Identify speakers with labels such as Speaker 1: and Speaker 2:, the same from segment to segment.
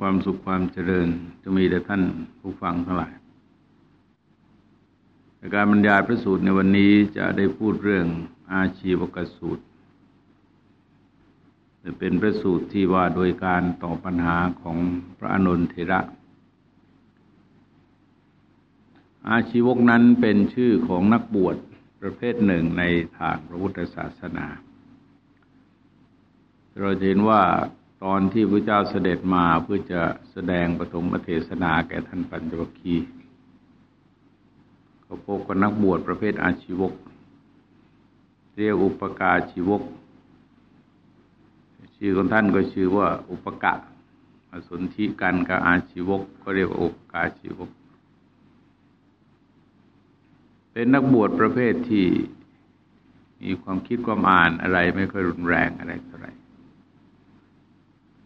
Speaker 1: ความสุขความเจริญจะมีแต่ท่านผู้ฟังทั้งหลายการบรรยายพระสูตรในวันนี้จะได้พูดเรื่องอาชีวกสูตรเป็นพระสูตรที่ว่าโดยการตอบปัญหาของพระอนุนเทระ อาชีวกนั้นเป็นชื่อของนักบวชประเภทหนึ่งในทางพระพุทธศาสนา เราเห็นว่า ตอนที่พระเจ้าเสด็จมาเพื่อจะแสดงปฐมเทศนาแก่ท่านปัญจวัคคีย์ก็พบกับนักบวชประเภทอาชีวก เรียกอุปกาชีวก ชื่อของท่านก็ชื่อว่าอุปกะสนธิกันกับอาชีวก ก็เรียกว่าอุปกาชีวก เป็นนักบวชประเภทที่มีความคิดความอ่านอะไรไม่ค่อยรุนแรงอะไรเท่าไหร่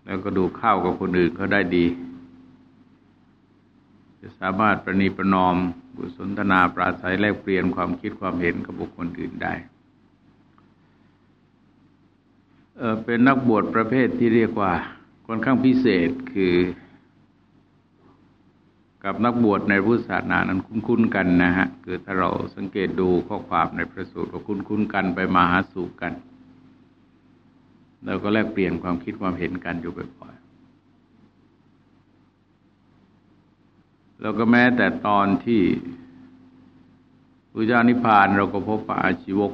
Speaker 1: แล้วก็ดูเข้ากับคนอื่นเขาได้ดี จะสามารถประนีประนอมบุสนทนาปราศัยแลกเปลี่ยนความคิดความเห็นกับบุคคลอื่นได้เเป็นนักบวชประเภทที่เรียกว่าค่อนข้างพิเศษคือ กับนักบวชในพุทธศาสนานั้นคุ้นๆกันนะฮะ คือถ้าเราสังเกตดูข้อความในพระสูตรก็คุ้นๆกันไปมาหาสู่กัน เราก็แลกเปลี่ยนความคิดความเห็นกันอยู่บ่อยๆแล้วก็แม้แต่ตอนที่พระเจ้านิพพานเราก็พบพระอาชีวก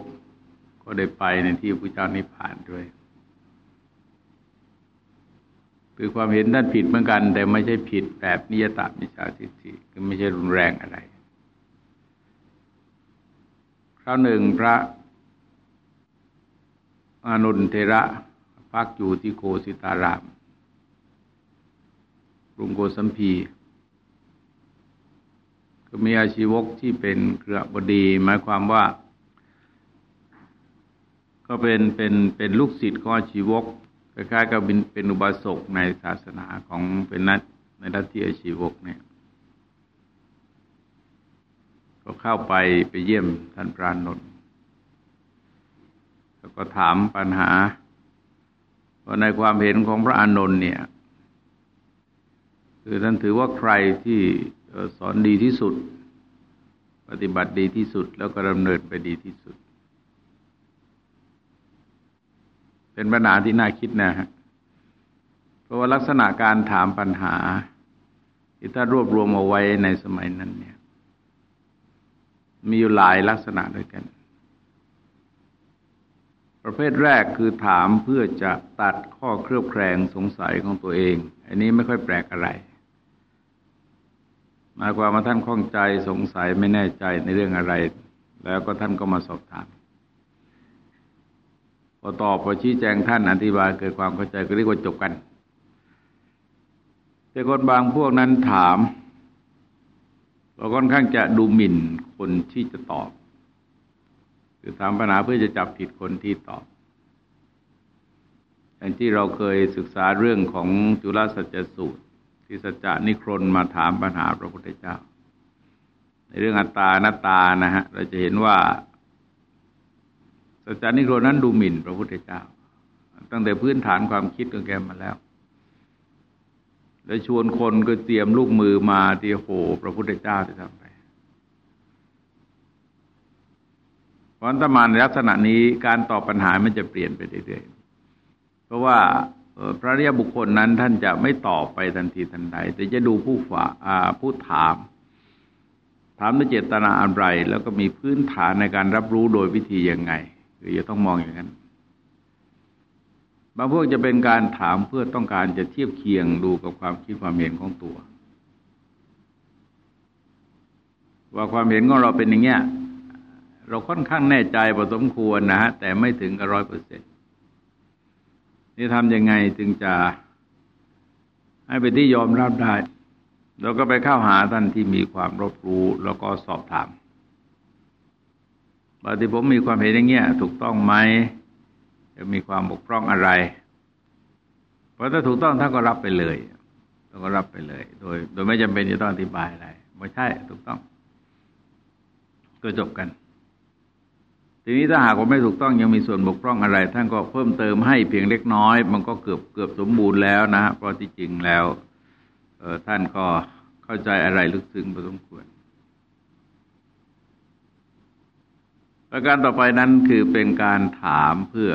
Speaker 1: ก็ได้ไปในที่พระเจ้านิพพานด้วย คือความเห็นท่านผิดเหมือนกัน แต่ไม่ใช่ผิดแบบนิยตามิจฉาทิฏฐิคือไม่ใช่รุนแรงอะไร คราวหนึ่งพระอนุนเทระ พักอยู่ที่โกสิตารามกรุงโกสัมพี ก็มีอาชีวกที่เป็นเครือบดี หมายความว่า ก็เป็นเป็นเป็นลูกศิษย์ของอาชีวกคล้ายๆกับเป็นอุบาสกในศาสนาของเป็นนัดในดัตที่อาชีวกเนี่ย ก็เข้าไปไปเยี่ยมท่านพระนนท์แล้วก็ถามปัญหา ว่าในความเห็นของพระอานนท์เนี่ยคือท่านถือว่าใครที่สอนดีที่สุด ปฏิบัติดีที่สุดแล้วก็ดำเนินไปดีที่สุด เป็นปัญหาที่น่าคิดนะฮะเพราะว่าลักษณะการถามปัญหา ที่ถ้ารวบรวมเอาไว้ในสมัยนั้นเนี่ย มีอยู่หลายลักษณะด้วยกัน ประเภทแรกคือถามเพื่อจะตัดข้อเครือบแคลงสงสัยของตัวเอง อันนี้ไม่ค่อยแปลกอะไรหมายความว่าท่านข้องใจสงสัยไม่แน่ใจในเรื่องอะไร แล้วก็ท่านก็มาสอบถาม พอตอบพอชี้แจงท่านอธิบายเกิดความเข้าใจก็เรียกว่าจบกัน แต่คนบางพวกนั้นถามเราค่อนข้างจะดูหมิ่นคนที่จะตอบ คือถามปัญหาเพื่อจะจับผิดคนที่ตอบ อย่างที่เราเคยศึกษาเรื่องของจุลสัจจสูตร ที่สัจจานิครนมาถามปัญหาพระพุทธเจ้า ในเรื่องอัตตานัตตานะฮะ เราจะเห็นว่าสัจจานิครนนั้นดูหมิ่นพระพุทธเจ้า ตั้งแต่พื้นฐานความคิดของแกมาแล้ว แล้วชวนคนก็เตรียมลูกมือมาที่โหพระพุทธเจ้าจะทำไป เพราะถ้ามานลักษณะนี้การตอบปัญหามันจะเปลี่ยนไปเรื่อยๆ เพราะว่าพระเรียบุคคลนั้นท่านจะไม่ตอบไปทันทีทันใด แต่จะดูผู้ฝาผู้ถาม ถามด้วยเจตนาอะไร แล้วก็มีพื้นฐานในการรับรู้โดยวิธียังไงคือจะต้องมองอย่างนั้น บางพวกจะเป็นการถามเพื่อต้องการจะเทียบเคียงดูกับความคิดความเห็นของตัว ว่าความเห็นของเราเป็นอย่างเงี้ย เราค่อนข้างแน่ใจพอสมควรนะฮะแต่ไม่ถึงกับร้อยเปอร์เซ็นต์นี่ทำยังไงจึงจะให้เป็นที่ยอมรับได้ เราก็ไปเข้าหาท่านที่มีความรบรู้ แล้วก็สอบถามว่าที่ผมมีความเห็นอย่างเงี้ยถูกต้องไหมจะมีความบกพร่องอะไร เพราะถ้าถูกต้องท่านก็รับไปเลยท่านก็รับไปเลย โดย โดยไม่จำเป็นจะต้องอธิบายอะไรไม่ใช่ถูกต้องก็จบกัน ทีนี้ถ้าหากว่าไม่ถูกต้องยังมีส่วนบกพร่องอะไร ท่านก็เพิ่มเติมให้เพียงเล็กน้อย มันก็เกือบเกือบสมบูรณ์แล้วนะเพราะที่จริงแล้วท่านก็เข้าใจอะไรลึกซึ้งพอสมควรประการต่อไปนั้นคือเป็นการถามเพื่อ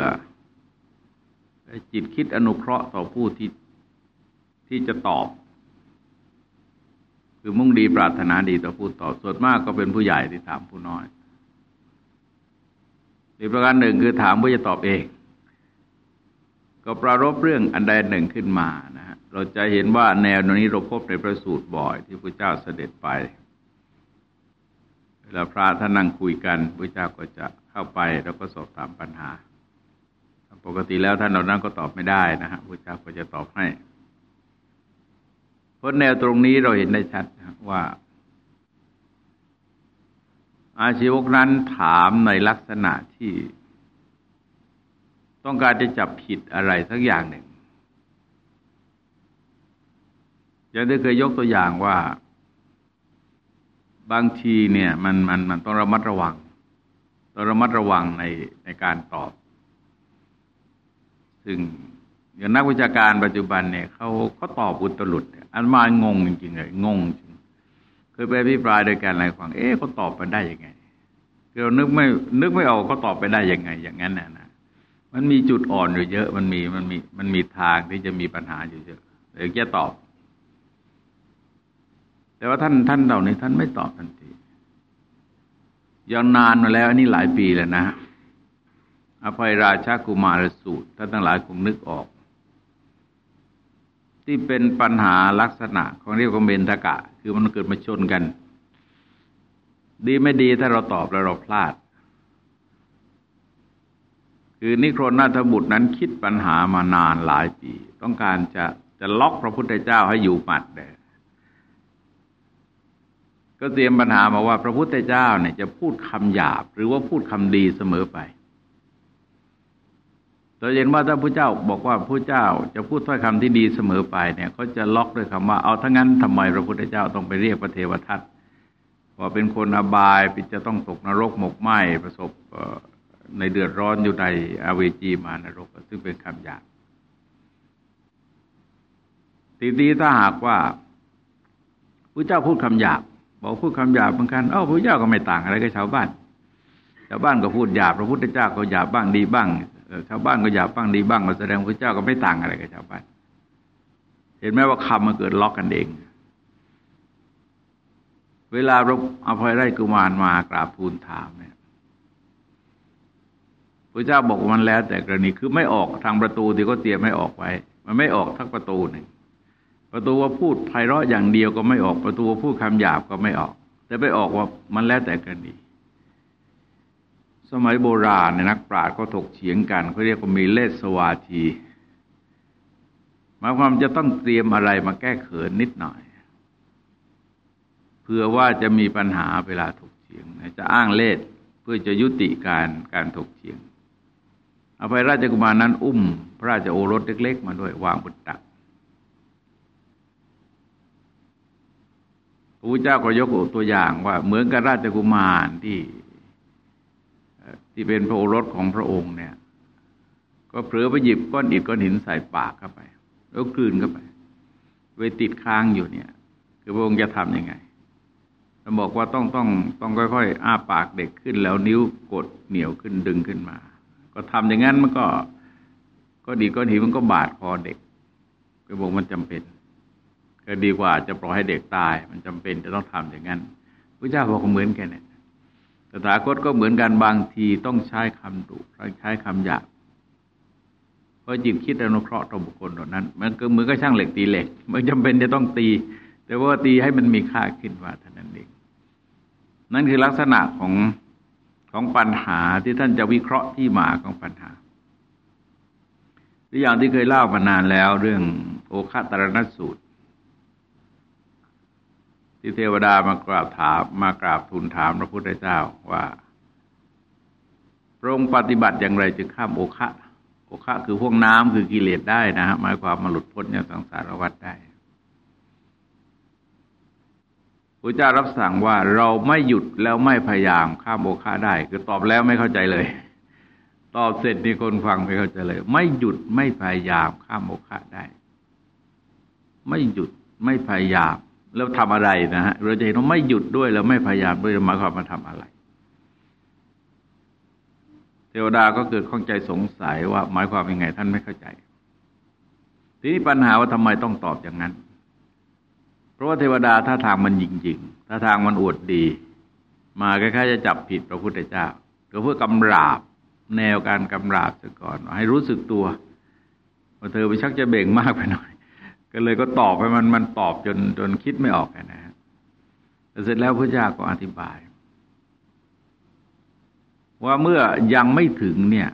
Speaker 1: จิตคิดอนุเคราะห์ต่อผู้ที่ที่จะตอบ คือมุ่งดีปรารถนาดีต่อผู้ตอบส่วนมากก็เป็นผู้ใหญ่ที่ถามผู้น้อย อีกประการหนึ่งคือถามเพื่อจะตอบเอง ก็ปรารบเรื่องอันใดหนึ่งขึ้นมานะฮะเราจะเห็นว่าแนวนี้เราพบในพระสูตรบ่อยที่พระเจ้าเสด็จไปเวลาพระท่านนั่งคุยกันพระเจ้าก็จะเข้าไปแล้วก็สอบถามปัญหา ปกติแล้วท่านเหล่านั้นก็ตอบไม่ได้นะฮะพระเจ้าก็จะตอบให้เพราะแนวตรงนี้เราเห็นได้ชัดว่า อาชีวกนั้นถามในลักษณะที่ต้องการจะจับผิดอะไรสักอย่างหนึ่งอย่างที่เคยยกตัวอย่างว่า บางทีเนี่ยมันมันมันต้องระมัดระวังต้องระมัดระวังในในการตอบ ซึ่งอย่างนักวิชาการปัจจุบันเนี่ยเขาเขาตอบอุตรุดอันมางงจริงๆเลยงงจริง ยไปพิปรายโดยการอะไรฟังเอ๊ะเขาตอบไปได้ยังไงเรานึกไม่นึกไม่ออกเขาตอบไปได้ยังไง อย่างนั้นนะนะมันมีจุดอ่อนอยู่เยอะ มันมีมันมีมันมีทางที่จะมีปัญหาอยู่เยอะเดี๋ยวจะตอบ แต่ว่าท่านท่านเหล่านี้ท่านไม่ตอบทันทียาวนานมาแล้วอันนี้หลายปีแล้วนะอภัยราชากุมารสูตรท่านทั้งหลายคงนึกออก ที่เป็นปัญหาลักษณะของเรียกว่าเบนทกะ คือมันเกิดมาชนกัน ดีไม่ดีถ้าเราตอบแล้วเราพลาด คือนิโครนาถบุตรนั้นคิดปัญหามานานหลายปี ต้องการจะจะล็อกพระพุทธเจ้าให้อยู่ปัดเลยก็เตรียมปัญหามาว่าพระพุทธเจ้าเนี่ยจะพูดคำหยาบ หรือว่าพูดคำดีเสมอไป เราเห็นว่าถ้าพระเจ้าบอกว่าพระเจ้าจะพูดถ้อยคำที่ดีเสมอไปเนี่ยเขาจะล็อกด้วยคำว่าเอาทั้งนั้นทำไมพระพุทธเจ้าต้องไปเรียกพระเทวทัตว่าเป็นคนอบายปิจะต้องตกนรกหมกไหมประสบในเดือดร้อนอยู่ในอาเวจีมานรก ซึ่งเป็นคำหยาบทีนี้ถ้าหากว่าพระเจ้าพูดคำหยาบบอกพูดคำหยาบบางครั้งเอ้าพระเจ้าก็ไม่ต่างอะไรกับชาวบ้านชาวบ้านก็พูดหยาบพระพุทธเจ้าก็หยาบบ้างดีบ้าง ชาวบ้านก็อยากฟังดีบ้างก็แสดงพระเจ้าก็ไม่ต่างอะไรกับชาวบ้านเห็นไหมว่าคำมันเกิดล็อกกันเอง เวลาเราเอาภัยไร่กุมารมากราบทูลถามเนี่ยพระเจ้าบอกมันแล้ว แต่กรณีคือไม่ออกทางประตูที่ก็เตรียมไม่ออกไว้ มันไม่ออกทั้งประตูหนึ่งประตูว่าพูดไพเราะอย่างเดียวก็ไม่ออกประตูว่าพูดคำหยาบก็ไม่ออก แต่ไปออกว่ามันแล้วแต่กรณี สมัยโบราณเนี่ยนักปราชญ์ก็ถกเฉียงกันเขาเรียกว่ามีเลสวาทีหมายความจะต้องเตรียมอะไรมาแก้เขินนิดหน่อย เพื่อว่าจะมีปัญหาเวลาถกเฉียงจะอ้างเลสเพื่อจะยุติการการถกเฉียงอภัยราชกุมารนั้นอุ้ม พระราชโอรสเล็ก ๆ มาด้วย วางบนตักพระพุทธเจ้าก็ยกตัวอย่างว่าเหมือนกับราชกุมารที่ ที่เป็นพระโอรสของพระองค์เนี่ย ก็เผลอไปหยิบก้อนอิฐก้อนหินใส่ปากเข้าไป แล้วกลืนเข้าไปไว้ติดค้างอยู่เนี่ย คือพระองค์จะทํำยังไงเราบอกว่าต้องต้องต้องค่อยๆ อ้าปากเด็กขึ้น แล้วนิ้วกดเหนียวขึ้นดึงขึ้นมา ก็ทำอย่างนั้นมันก็ ก็ดีก้อนหินมันก็บาดคอเด็กก็บอกมันจำเป็นก็ดีกว่าจะปล่อยให้เด็กตาย มันจำเป็นจะต้องทำอย่างนั้นพระเจ้าบอกเหมือนกันเนี่ย ตถาคตก็เหมือนกันบางทีต้องใช้คำดุใช้คำหยาบเพราะจิตคิดอนุเคราะห์ต่อบุคคลเหล่านั้น มันก็มือก็ช่างเหล็กตีเหล็กมันจำเป็นจะต้องตี แต่ว่าตีให้มันมีค่าขึ้นว่าเท่านั้นเองนั่นคือลักษณะของของปัญหาที่ท่านจะวิเคราะห์ที่มาของปัญหาตัวอย่างที่เคยเล่ามานานแล้วเรื่องโอคาตรณสูตร ที่เทวดามากราบถามมากราบทูลถามพระพุทธเจ้าว่าพระองค์ปฏิบัติอย่างไรจึงข้ามโอคะโอคะคือพวกน้ำคือกิเลสได้นะฮะหมายความมาหลุดพ้นจากสังสารวัฏได้พระเจ้ารับสั่งว่าเราไม่หยุดแล้วไม่พยายามข้ามโอคะได้ คือตอบแล้วไม่เข้าใจเลย ตอบเสร็จนี่คนฟังไม่เข้าใจเลย ไม่หยุดไม่พยายามข้ามโอคะได้ ไม่หยุดไม่พยายาม แล้วทำอะไรนะฮะเราจะเห็นว่าไม่หยุดด้วยแล้วไม่พยายามด้วยหมายความมาทำอะไร เทวดาก็เกิดข้องใจสงสัยว่าหมายความยังไง ท่านไม่เข้าใจ ทีนี้ปัญหาว่าทำไมต้องตอบอย่างนั้น เพราะว่าเทวดาถ้าทางมันจริงๆถ้าทางมันอวดดี มาคล้ายๆจะจับผิดพระพุทธเจ้าก็เพื่อกำราบแนวการกำราบซะก่อน ให้รู้สึกตัวว่าเธอไปชักจะเบ่งมากไปหน่อย ก็เลยก็ตอบไปมันมันตอบจนจนคิดไม่ออกนะฮะแต่เสร็จแล้วพระเจ้าก็อธิบาย ว่าเมื่อยังไม่ถึงเนี่ย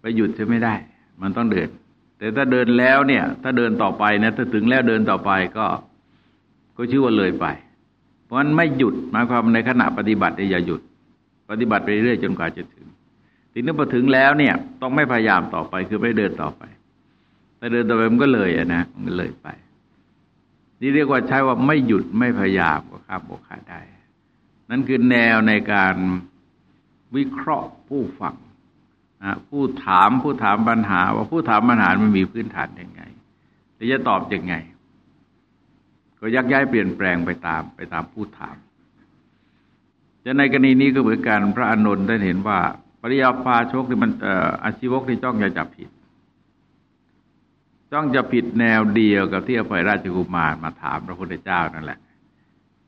Speaker 1: ไปหยุดจะไม่ได้ มันต้องเดิน แต่ถ้าเดินแล้วเนี่ย ถ้าเดินต่อไปนะถ้าถึงแล้วเดินต่อไปก็ ก็ชื่อว่าเลยไป เพราะฉะนั้นไม่หยุดหมายความในขณะปฏิบัติอย่าหยุด ปฏิบัติไปเรื่อยจนกว่าจะถึงทีนี้พอถึงแล้วเนี่ย ต้องไม่พยายามต่อไปคือไม่เดินต่อไป ถ้าเดินต่อไปมันก็เลยอะนะมันก็เลยไป นี่เรียกว่าใช้ว่าไม่หยุดไม่พยายามก็ข้ามโอกาได้ นั่นคือแนวในการวิเคราะห์ผู้ฟังนะผู้ถามผู้ถามปัญหา ว่าผู้ถามปัญหามันมีพื้นฐานยังไงและจะตอบยังไง ก็ยักย้ายเปลี่ยนแปลงไปตามไปตามผู้ถามจะในกรณีนี้ก็เหมือนกันพระอานนท์ได้เห็นว่า ปริยาภาชกที่มันอาชีวกที่จ้องจะจับผิด จ้องจะผิดแนวเดียวกับที่อภัยราชกุมารมาถามพระพุทธเจ้านั่นแหละ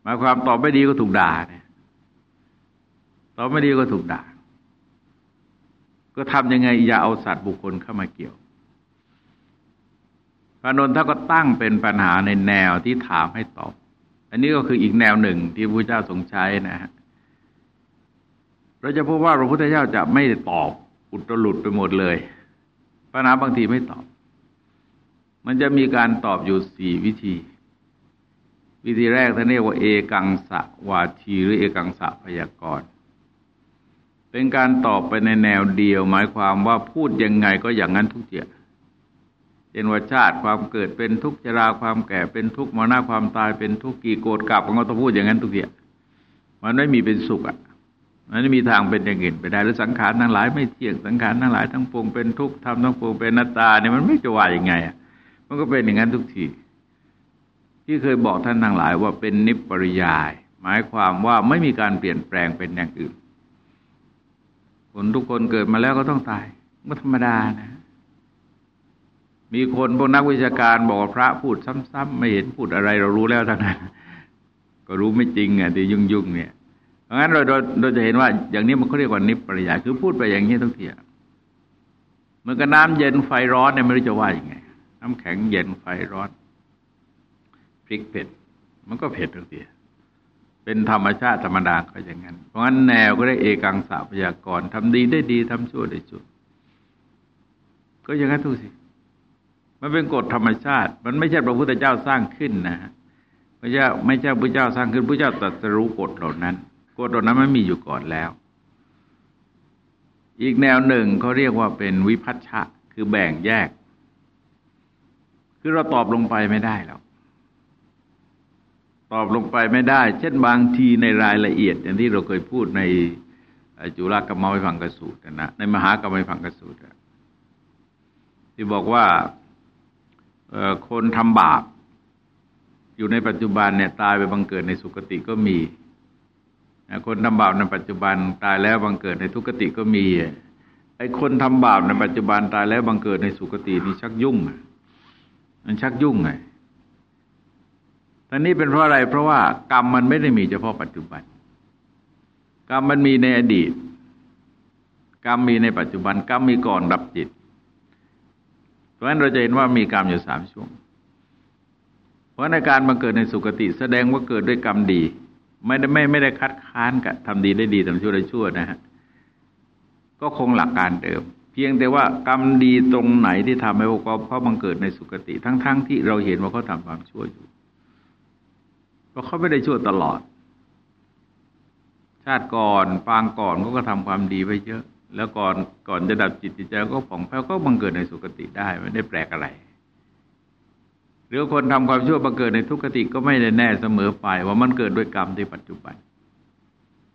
Speaker 1: หมายความตอบไม่ดีก็ถูกด่าเนี่ยตอบไม่ดีก็ถูกด่า ก็ทำยังไงอย่าเอาสัตว์บุคคลเข้ามาเกี่ยวพระนนท์ถ้าก็ตั้งเป็นปัญหาในแนวที่ถามให้ตอบ อันนี้ก็คืออีกแนวหนึ่งที่พระเจ้าทรงใช้นะฮะเราจะพบว่าพระพุทธเจ้าจะไม่ตอบอุตรุดไปหมดเลยปัญหาบางทีไม่ตอบ มันจะมีการตอบอยู่สี่วิธี วิธีแรกท่านเรียกว่าเอกังสะวาทีหรือเอกังสะพยากรณ์เป็นการตอบไปในแนวเดียวหมายความว่าพูดยังไงก็อย่างนั้นทุกเจียเช่นว่าชาติความเกิดเป็นทุกข์ชราความแก่เป็นทุกข์มรณะความตายเป็นทุกข์กี่โกรธกลับมันก็ต้องพูดอย่างนั้นทุกเจียมันไม่มีเป็นสุขอะมันไม่มีทางเป็นอย่างอื่นไปได้หรือสังขารทั้งหลายไม่เที่ยงสังขารทั้งหลายทั้งปวงเป็นทุกข์ทำทั้งปวงเป็นนัตตาเนี่ยมันไม่จะว่าย่างไงอะ มันก็เป็นอย่างนั้นทุกทีที่เคยบอกท่านทั้งหลายว่าเป็นนิปริยาย หมายความว่าไม่มีการเปลี่ยนแปลงเป็นอย่างอื่น คนทุกคนเกิดมาแล้วก็ต้องตายมันธรรมดานะ มีคนพวกนักวิชาการบอกพระพูดซ้ำๆไม่เห็นพูดอะไรเรารู้แล้วทั้งนั้นก็รู้ไม่จริงอะที่ยุ่งๆเนี่ยเพราะงั้นเราเราจะเห็นว่า อย่างนี้มันเขาเรียกว่านิปริยาคือพูดไปอย่างนี้ทุกทีเมื่อกับน้ำเย็นไฟร้อนเนี่ยไม่รู้จะว่าอย่างไง น้ำแข็งเย็นไฟร้อน พริกเผ็ด มันก็เผ็ดทุกทีเป็นธรรมชาติธรรมดาก็อย่างนั้น เพราะงั้นแนวก็ได้เอกังสาพยากรทำดีได้ดีทำชั่วได้ชั่วก็อย่างนั้นทุกสิ มันเป็นกฎธรรมชาติ มันไม่ใช่พระพุทธเจ้าสร้างขึ้นนะฮะพระเจ้าไม่ใช่พระเจ้าสร้างขึ้นพระเจ้าตรัสรู้กฎเหล่านั้นกฎตรงนั้นมันมีอยู่ก่อนแล้ว อีกแนวหนึ่งเขาเรียกว่าเป็นวิพัชชะ คือแบ่งแยก คือเราตอบลงไปไม่ได้แล้วตอบลงไปไม่ได้ เช่นบางทีในรายละเอียด อย่างที่เราเคยพูดในจุลกรรมวิพังกสูตรนะในมหากรรมวิพังกสูตรที่บอกว่าคนทำบาป อยู่ในปัจจุบันเนี่ยตายไปบังเกิดในสุคติก็มี คนทำบาปในปัจจุบันตายแล้วบังเกิดในทุกติก็มีไอ้คนทำบาปในปัจจุบันตายแล้วบังเกิดในสุคตินี่ชักยุ่ง มันชักยุ่งไงตอนนี้เป็นเพราะอะไร เพราะว่ากรรมมันไม่ได้มีเฉพาะปัจจุบัน กรรมมันมีในอดีต กรรมมีในปัจจุบัน กรรมมีก่อนดับจิต เพราะฉะนั้นเราจะเห็นว่ามีกรรมอยู่สามช่วง เพราะในการบังเกิดในสุคติ แสดงว่าเกิดด้วยกรรมดี ไม่ได้ไม่ไม่ได้คัดค้านกับทำดีได้ดีทำชั่วได้ชั่วนะฮะ ก็คงหลักการเดิม เพียงแต่ว่ากรรมดีตรงไหนที่ทำให้พวกเขาบังเกิดในสุคติ ทั้งๆทที่เราเห็นว่าเขาทาความชั่วอยู่เพราะเขาไม่ได้ชั่วตลอด ชาติก่อนปางก่อนเขาก็ทำความดีไว้เยอะ แล้วก่อนก่อนจะดับจิตจิตใจก็ผ่องแผ้วก็บังเกิดในสุคติได้ไม่ได้แปลกอะไร หรือคนทำความชั่วมาเกิดในทุกขติก็ไม่ได้แน่เสมอไป ว่ามันเกิดด้วยกรรมในปัจจุบัน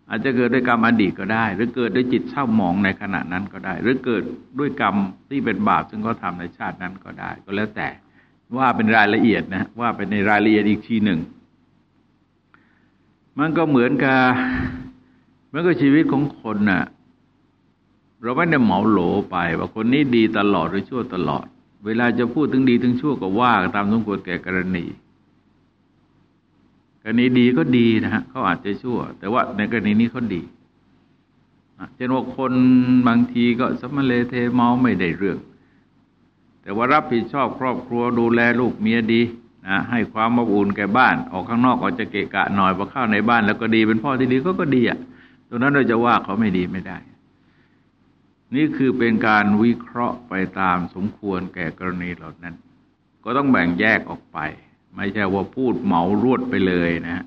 Speaker 1: อาจจะเกิดด้วยกรรมอดีตก็ได้ หรือเกิดด้วยจิตเศร้าหมองในขณะนั้นก็ได้ หรือเกิดด้วยกรรมที่เป็นบาปซึ่งเขาทาในชาตินั้นก็ได้ ก็แล้วแต่ว่าเป็นรายละเอียดนะว่าเป็นในรายละเอียดอีกทีหนึ่ง มันก็เหมือนกับมันก็ชีวิตของคนนะ่ะเราไม่ได้เหมาโหลไป ว่าคนนี้ดีตลอดหรือชั่วตลอด เวลาจะพูดถึงดีถึงชั่วก็ว่าตามสมควรแก่กรณี กรณีดีก็ดีนะฮะเขาอาจจะชั่ว แต่ว่าในกรณีนี้เขาดีเช่นว่าคนบางทีก็สมเลเทเมาไม่ได้เรื่อง แต่ว่ารับผิดชอบครอบครัวดูแลลูกเมียดีนะให้ความอบอุ่นแก่บ้าน ออกข้างนอกก็จะเกะกะหน่อยพอเข้าในบ้าน แล้วก็ดีเป็นพ่อที่ดีก็ก็ดีอะตรงนั้นเราจะว่าเขาไม่ดีไม่ได้ นี่คือเป็นการวิเคราะห์ไปตามสมควรแก่กรณีเหล่านั้น ก็ต้องแบ่งแยกออกไป ไม่ใช่ว่าพูดเหมารวดไปเลยนะ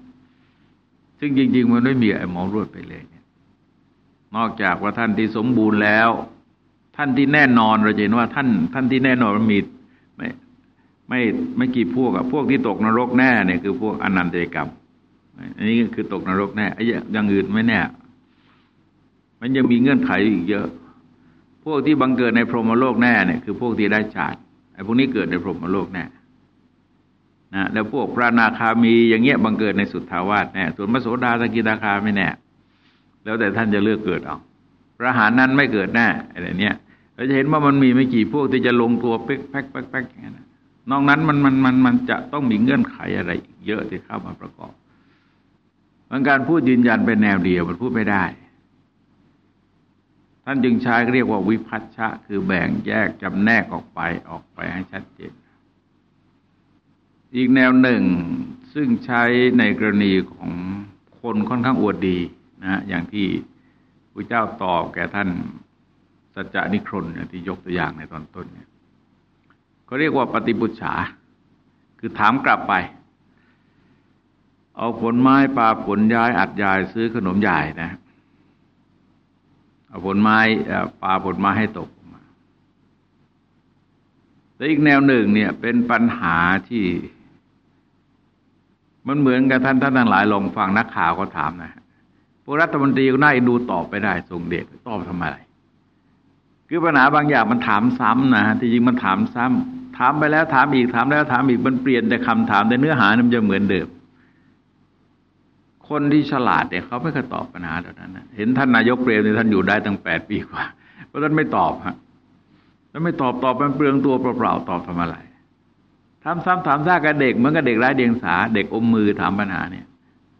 Speaker 1: ซึ่งจริง ๆ มันไม่มีไอ้เหมารวดไปเลยเนี่ย นอกจากว่าท่านที่สมบูรณ์แล้ว ท่านที่แน่นอนเราจะเห็นว่าท่านท่านที่แน่นอนมันมีไม่ไม่ไม่กี่พวกอะพวกที่ตกนรกแน่เนี่ยคือพวกอนันตกรรม อันนี้คือตกนรกแน่ไอ้อย่างอื่นไม่แน่ มันยังมีเงื่อนไขอีกเยอะ พวกที่บังเกิดในพรหมโลกแน่เนี่ยคือพวกที่ได้ฌานไอ้พวกนี้เกิดในพรหมโลกแน่ นะแล้วพวกพระนาคามีอย่างเงี้ยบังเกิดในสุทธาวาสแน่ส่วนพระโสดาสกิตาคาไม่แน่แล้วแต่ท่านจะเลือกเกิดเอาพระหานั้นไม่เกิดแน่อะไรเนี้ยเราจะเห็นว่ามันมีไม่กี่พวกที่จะลงตัวเป๊กแป๊กแป๊กแป๊กอย่างนั้นนอกนั้นมันมันมันมันจะต้องมีเงื่อนไขอะไร เยอะที่เข้ามาประกอบมันการพูดยืนยันเป็นแนวเดียวมันพูดไม่ได้ ท่านจึงใช้เรียกว่าวิพัฒชะ คือแบ่งแยกจำแนกออกไปออกไปให้ชัดเจน อีกแนวหนึ่งซึ่งใช้ในกรณีของคนค่อนข้างอวดดีนะอย่างที่พระเจ้าตอบแก่ท่านสัจจานิครนที่ยกตัวอย่างในตอนต้นเนี่ยเขาเรียกว่าปฏิบุชา คือถามกลับไป เอาผลไม้ปลาผลย้ายอัดยายซื้อขนมใหญ่นะเอาผลไม้ปลาผลไม้ให้ตกมาแต่อีกแนวหนึ่งเนี่ยเป็นปัญหาที่ มันเหมือนกับท่านท่านทั้งหลายลองฟังนักข่าวเขาถามนะพวกรัฐมนตรีก็น่าดูตอบไปได้ทรงเดชตอบทำไมคือปัญหาบางอย่างมันถามซ้ำนะที่จริงมันถามซ้ำถามไปแล้วถามอีกถามแล้วถามอีกมันเปลี่ยนแต่คำถามแต่เนื้อหามันจะเหมือนเดิม คนที่ฉลาดเนี่ยเขาไม่เคยตอบปัญหาเหล่านั้นนะเห็นท่านนายกเปรมเนี่ยท่านอยู่ได้ตั้งแปดปีกว่า เพราะท่านไม่ตอบฮะท่านไม่ตอบตอบมันเปลืองตัวเปล่าๆตอบทำอะไร ถาซ้ำถามซากกับเด็กเหมือนกับเด็กไร้เดียงสา เด็กอมมือถามปัญหาเนี่ย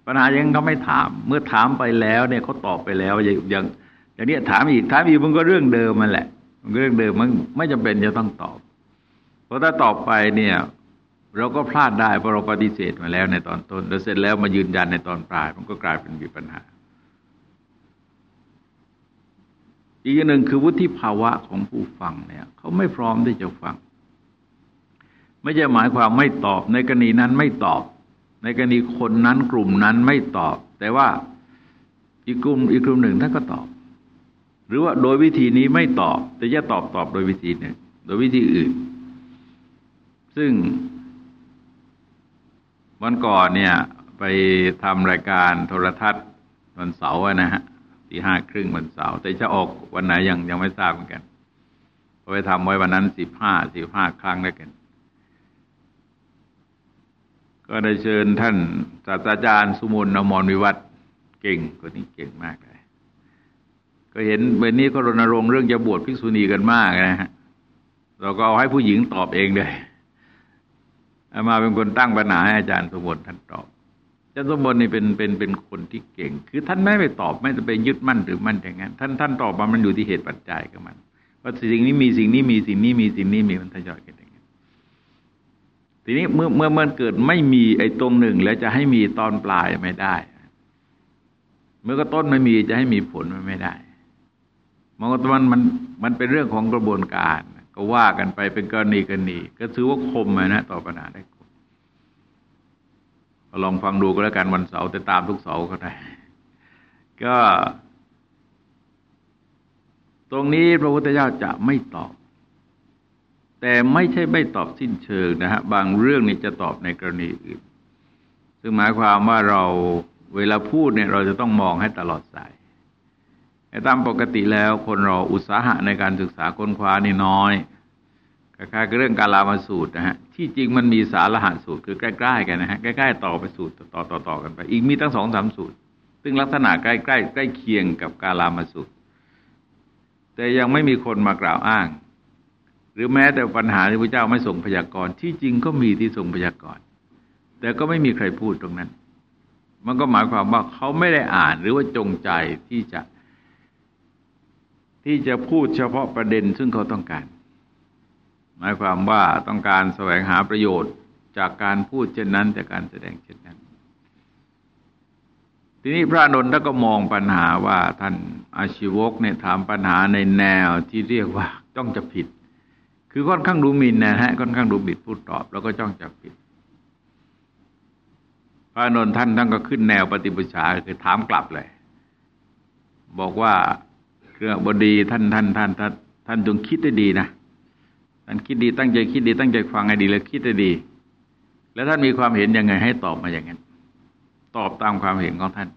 Speaker 1: ปัญหายังเขาไม่ถาม เมื่อถามไปแล้วเนี่ยเขาตอบไปแล้วอย่างอย่างอย่างนี้ถามอีกถามอีกมันก็เรื่องเดิมมันแหละ มันเรื่องเดิมมันไม่จำเป็นจะต้องตอบ เพราะถ้าตอบไปเนี่ย เราก็พลาดได้เพราะเราปฏิเสธมาแล้วในตอนต้นแล้วเสร็จแล้วมายืนยันในตอนปลาย มันก็กลายเป็นมีปัญหา อีกอย่างหนึ่งคือวุฒิภาวะของผู้ฟังเนี่ยเขาไม่พร้อมที่จะฟัง ไม่ใช่หมายความไม่ตอบ ในกรณีนั้นไม่ตอบ ในกรณีคนนั้นกลุ่มนั้นไม่ตอบ แต่ว่าอีกกลุ่มอีกกลุ่มหนึ่งท่านก็ตอบ หรือว่าโดยวิธีนี้ไม่ตอบ แต่จะตอบตอบโดยวิธีหนึ่งโดยวิธีอื่น ซึ่งวันก่อนเนี่ย ไปทำรายการโทรทัศน์วันเสาร์นะฮะตีห้าครึ่งวันเสาร์แต่จะออกวันไหนยังยังไม่ทราบเหมือนกันไปทำไว้วันนั้นสิบห้าสิบห้าครั้งด้วยกัน ก็ได้เชิญท่านศาสตราจารย์สุมนอมรวิวัฒเก่งคนนี้เก่งมากเลยก็เห็นเวันนี้ก็รณรงค์เรื่องจะบวชภิกษุณีกันมากนะฮะเราก็เอาให้ผู้หญิงตอบเองเลยอามาเป็นคนตั้งปัญหาให้อาจารย์สมบูรณ์ท่านตอบอาจารย์สมบูรณ์นี่เป็นเป็นเป็นคนที่เก่ง คือท่านไม่ไปตอบไม่จะไปยึดมั่นหรือมั่นอย่างนั้นท่านท่านตอบมามันอยู่ที่เหตุปัจจัยกับมันว่าสิ่งนี้มีสิ่งนี้มีสิ่งนี้มีสิ่งนี้มีมันทยอยกันเอง ทีนี้เมื่อเมื่อมันเกิดไม่มีไอ้ตรงหนึ่ง แล้วจะให้มีตอนปลายไม่ได้ เมื่อก็ต้นไม่มีจะให้มีผลมันไม่ได้มันก็มันมันมันเป็นเรื่องของกระบวนการ ก็ว่ากันไปเป็นกรณีกรณีก็ถือว่าคมนะต่อปัญหาได้คมลองฟังดูก็แล้วกันวันเสาร์แต่ตามทุกเสาร์ก็ได้ก็ ตรงนี้พระพุทธเจ้าจะไม่ตอบ แต่ไม่ใช่ไม่ตอบสิ้นเชิงนะฮะบางเรื่องนี่จะตอบในกรณีอื่น ซึ่งหมายความว่าเราเวลาพูดเนี่ยเราจะต้องมองให้ตลอดสายตามปกติแล้วคนเราอุตสาหะในการศึกษาค้นคว้านี่น้อยคล้ายๆกับเรื่องการลามาสูตรนะฮะที่จริงมันมีสารหัสสูตรคือใกล้ๆกันนะฮะใกล้ๆต่อไปสูตรต่อต่อต่อกันไป อีกมีตั้งสองสามสูตร ซึ่งลักษณะใกล้ๆใกล้เคียงกับการลามาสูตร แต่ยังไม่มีคนมากล่าวอ้าง รือแม้แต่ปัญหาที่พระเจ้าไม่ส่งพยากรณ์ที่จริงก็มีที่ส่งพยากรณ์แต่ก็ไม่มีใครพูดตรงนั้น มันก็หมายความว่าเขาไม่ได้อ่านหรือว่าจงใจที่จะ ที่จะพูดเฉพาะประเด็นซึ่งเขาต้องการ หมายความว่าต้องการแสวงหาประโยชน์จากการพูดเช่นนั้นจากการแสดงเช่นนั้น ทีนี้พระนนท์ท่านก็มองปัญหาว่าท่านอาชีวกเนี่ยถามปัญหาในแนวที่เรียกว่าจ้องจะผิด คือค่อนข้างดูหมิ่นนะฮะค่อนข้างดูบิดพูดตอบ แล้วก็จ้องจะผิด พระนนท์ท่านท่านก็ขึ้นแนวปฏิบัติชาคือถามกลับเลย บอกว่าเครือบดีท่านท่านท่านท่านท่านจงคิดให้ดีนะท่านคิดดีตั้งใจคิดดีตั้งใจฟังให้ดีแล้วคิดให้ดี แล้วท่านมีความเห็นยังไงให้ตอบมาอย่างนั้นตอบตามความเห็นของท่าน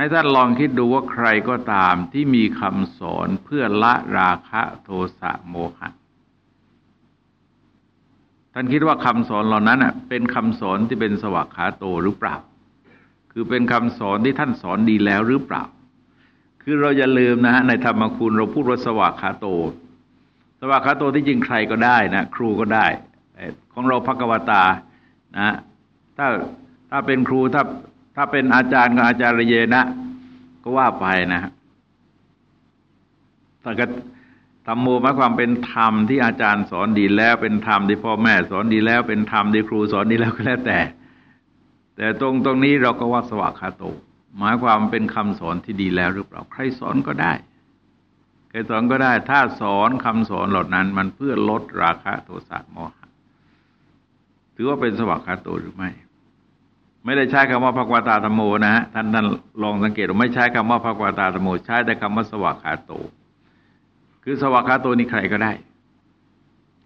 Speaker 1: ให้ท่านลองคิดดูว่าใครก็ตามที่มีคำสอนเพื่อละราคะโทสะโมหะ ท่านคิดว่าคำสอนเหล่านั้นเป็นคำสอนที่เป็นสวัสขาโตหรือเปล่า คือเป็นคำสอนที่ท่านสอนดีแล้วหรือเปล่า คือเราอย่าลืมนะฮะในธรรมคุณเราพูดว่าสวากขาโต สวากขาโตที่จริงใครก็ได้นะครูก็ได้ ของเราพักวตานะถ้าถ้าเป็นครูถ้า ถ้าเป็นอาจารย์ก็อาจารย์เยนะ ก็ว่าไปนะแต่ก็ธรรมโมหมายความเป็นธรรมที่อาจารย์สอนดีแล้วเป็นธรรมที่พ่อแม่สอนดีแล้วเป็นธรรมที่ครูสอนดีแล้วก็แล้วแต่ แต่ตรงตรงนี้เราก็ว่าสวากขาโต หมายความเป็นคำสอนที่ดีแล้วหรือเปล่า ใครสอนก็ได้ใครสอนก็ได้ ถ้าสอนคำสอนเหล่านั้น มันเพื่อลดราคะโทสะโมหะถือว่าเป็นสวัสดิโตหรือไม่ ไม่ได้ใช้คำว่าภควตาธรรมโมนะฮะท่านท่านลองสังเกตว่าไม่ใช้คำว่าภควตาธรรมโม ใช้แต่คำว่าสวัสดิโต คือสวัสดิโตนี่ใครก็ได้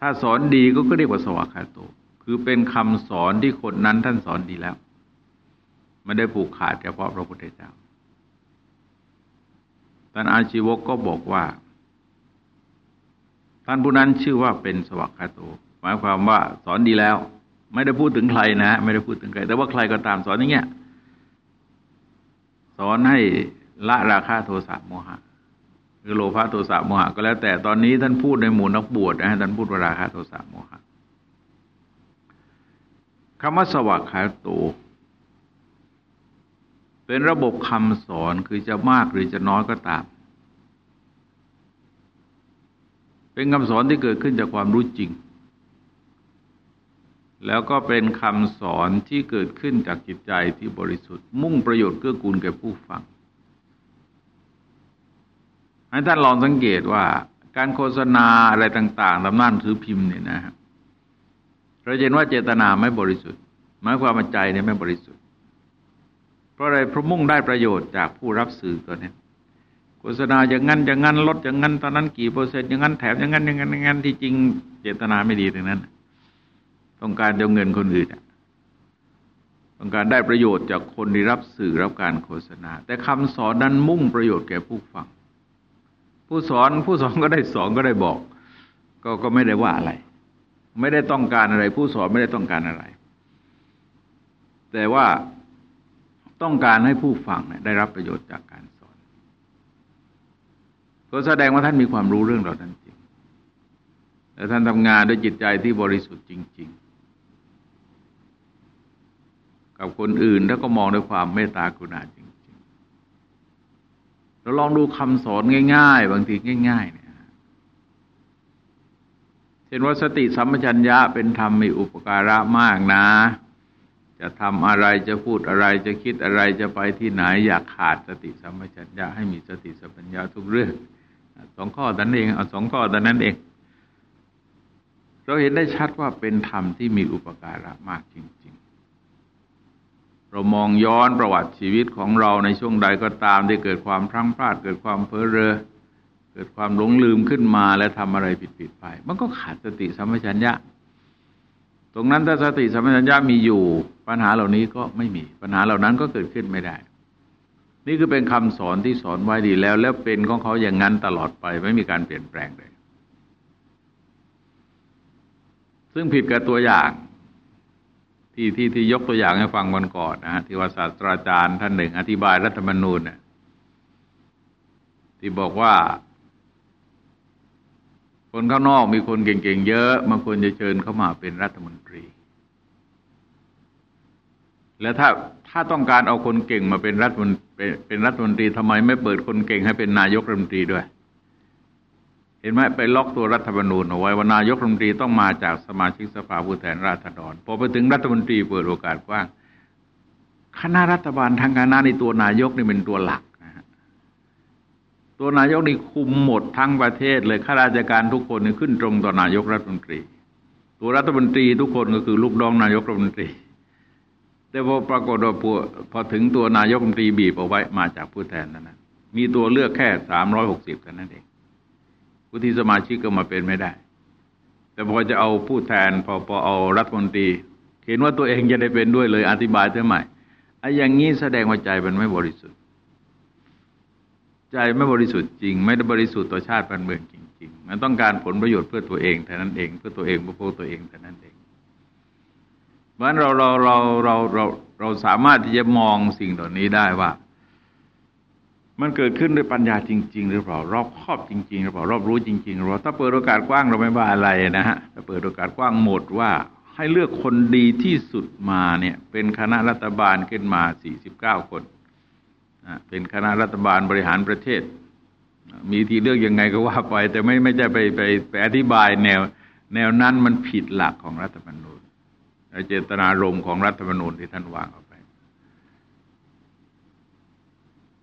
Speaker 1: ถ้าสอนดีก็เรียกว่าสวัสดิโต คือเป็นคำสอนที่คนนั้นท่านสอนดีแล้วไม่ได้ผูกขาดเฉพาะพระพุทธเจ้าท่านอาชีวกก็บอกว่า ท่านผู้นั้นชื่อว่าเป็นสวัสดิโต หมายความว่าสอนดีแล้ว ไม่ได้พูดถึงใครนะไม่ได้พูดถึงใคร แต่ว่าใครก็ตามสอนอย่างเงี้ยสอนให้ละราคาโทสะโมหะคือโลภะโทสะโมหะก็แล้ว แต่ตอนนี้ท่านพูดในหมู่นักบวชนะท่านพูดว่าราคาโทสะโมหะคำว่าสวัสดิโต เป็นระบบคำสอนคือจะมากหรือจะน้อยก็ตาม เป็นคำสอนที่เกิดขึ้นจากความรู้จริง แล้วก็เป็นคำสอนที่เกิดขึ้นจากจิตใจที่บริสุทธิ์ มุ่งประโยชน์เกื้อกูลแก่ผู้ฟัง ให้ท่านลองสังเกตว่าการโฆษณาอะไรต่างๆลำนั่นถือพิมพ์เนี่ยนะครับเราเห็นว่าเจตนาไม่บริสุทธิ์หมายความว่าใจเนี่ยไม่บริสุทธิ์ เพราะอะไรเพราะมุ่งได้ประโยชน์จากผู้รับสื่อตัวนี้โฆษณาอย่างนั้นอย่างนั้นลดอย่างนั้นตอนนั้นกี่เปอร์เซ็นต์อย่างนั้นแถมอย่างนั้นอย่างนั้นอย่างนั้นที่จริงเจตนาไม่ดีตรงนั้น ต้องการจะเงินคนอื่นต้องการได้ประโยชน์จากคนที่รับสื่อรับการโฆษณา แต่คำสอนนั้นมุ่งประโยชน์แก่ผู้ฟัง ผู้สอนผู้สอนก็ได้สอนก็ได้บอก ก็ก็ไม่ได้ว่าอะไร ไม่ได้ต้องการอะไร ผู้สอนไม่ได้ต้องการอะไร แต่ว่าต้องการให้ผู้ฟังได้รับประโยชน์จากการสอนก็แสดงว่าท่านมีความรู้เรื่องเรานั้นจริงแต่ท่านทำงานด้วยจิตใจที่บริสุทธิ์จริง ๆ กับคนอื่น แล้วก็มองด้วยความเมตตากรุณาจริงๆเราลองดูคำสอนง่าย ๆ บางทีง่าย ๆ เนี่ยเช่นว่าสติสัมปชัญญะเป็นธรรมมีอุปการะมากนะ จะทำอะไรจะพูดอะไรจะคิดอะไรจะไปที่ไหน อยากขาดสติสัมปชัญญะให้มีสติสัมปชัญญะทุกเรื่องสองข้อนั้นเองเอาสองข้อต่นั้นเอง เราเห็นได้ชัดว่าเป็นธรรมที่มีอุปการะมากจริงๆ เรามองย้อนประวัติชีวิตของเราในช่วงใดก็ตามที่เกิดความพลั้งพลาด เกิดความเพ้อเรอ เกิดความหลงลืมขึ้นมาและทำอะไรผิดๆไป มันก็ขาดสติสัมปชัญญะ ตรงนั้นถ้าสติสัมปชัญญะมีอยู่ ปัญหาเหล่านี้ก็ไม่มี ปัญหาเหล่านั้นก็เกิดขึ้นไม่ได้ นี่คือเป็นคำสอนที่สอนไว้ดีแล้ว แล้วเป็นของเขาอย่างนั้นตลอดไปไม่มีการเปลี่ยนแปลงเลย ซึ่งผิดกับตัวอย่าง ที่ที่ที่ยกตัวอย่างให้ฟังวันก่อนนะฮะที่ว่าศาสตราจารย์ท่านหนึ่ง อธิบายรัฐธรรมนูญเนี่ยที่บอกว่า คนข้างนอกมีคนเก่งๆเยอะบางคนจะเชิญเข้ามาเป็นรัฐมนตรี แล้วถ้าถ้าต้องการเอาคนเก่งมาเป็นรัฐมนเป็นรัฐมนตรีทำไมไม่เปิดคนเก่งให้เป็นนายกรัฐมนตรีด้วย เห็นไหมไปล็อกตัวรัฐธรรมนูญเอาไว้ว่านายกรัฐมนตรีต้องมาจากสมาชิกสภาผู้แทนราษฎรพอไปถึงรัฐมนตรีเปิดโอกาสกว้างคณะรัฐบาลทางคณะในตัวนายกนี่เป็นตัวหลักตัวนายกนี่คุมหมดทั้งประเทศเลยข้าราชการทุกคนนี่ขึ้นตรงต่อนายกรัฐมนตรี ตัวรัฐมนตรีทุกคนก็คือลูกน้องนายกรัฐมนตรี แต่พอปรากฏว่าพอถึงตัวนายกรัฐมนตรีบีบเอาไว้มาจากผู้แทนนั้นนะมีตัวเลือกแค่สามร้อยหกสิบกันนั่นเอง ผู้ที่สมาชิกก็มาเป็นไม่ได้ แต่พอจะเอาผู้แทนพอพอเอารัฐมนตรีเห็นว่าตัวเองจะได้เป็นด้วยเลย อธิบายเท่าไหร่ไอ้อย่างนี้แสดงว่าใจมันไม่บริสุทธิ์ ใจไม่บริสุทธิ์จริง ไม่ได้บริสุทธิ์ต่อชาติบ้านเมืองจริง ๆ มันต้องการผลประโยชน์เพื่อตัวเองแต่นั้นเองเพื่อตัวเองเพื่อพวกตัวเองแต่นั้นเองเพราะฉะนั้นเราเราเราเราเราเราสามารถที่จะมองสิ่งเหล่านี้ได้ว่า มันเกิดขึ้นด้วยปัญญาจริง ๆ หรือเปล่ารอบครอบจริง ๆ หรือเปล่ารอบรู้จริงๆหรือเปล่าถ้าเปิดโอกาสกว้างเราไม่ว่าอะไรนะฮะถ้าเปิดโอกาสกว้างหมดว่าให้เลือกคนดีที่สุดมาเนี่ยเป็นคณะรัฐบาลขึ้นมา 49 คนเป็นคณะรัฐบาลบริหารประเทศ มีที่เลือกยังไงก็ว่าไป แต่ไม่ไม่จะไปไปไปอธิบายแนว แนวนั้นมันผิดหลักของรัฐธรรมนูญเจตนารมณ์ของรัฐธรรมนูญที่ท่านวางเอา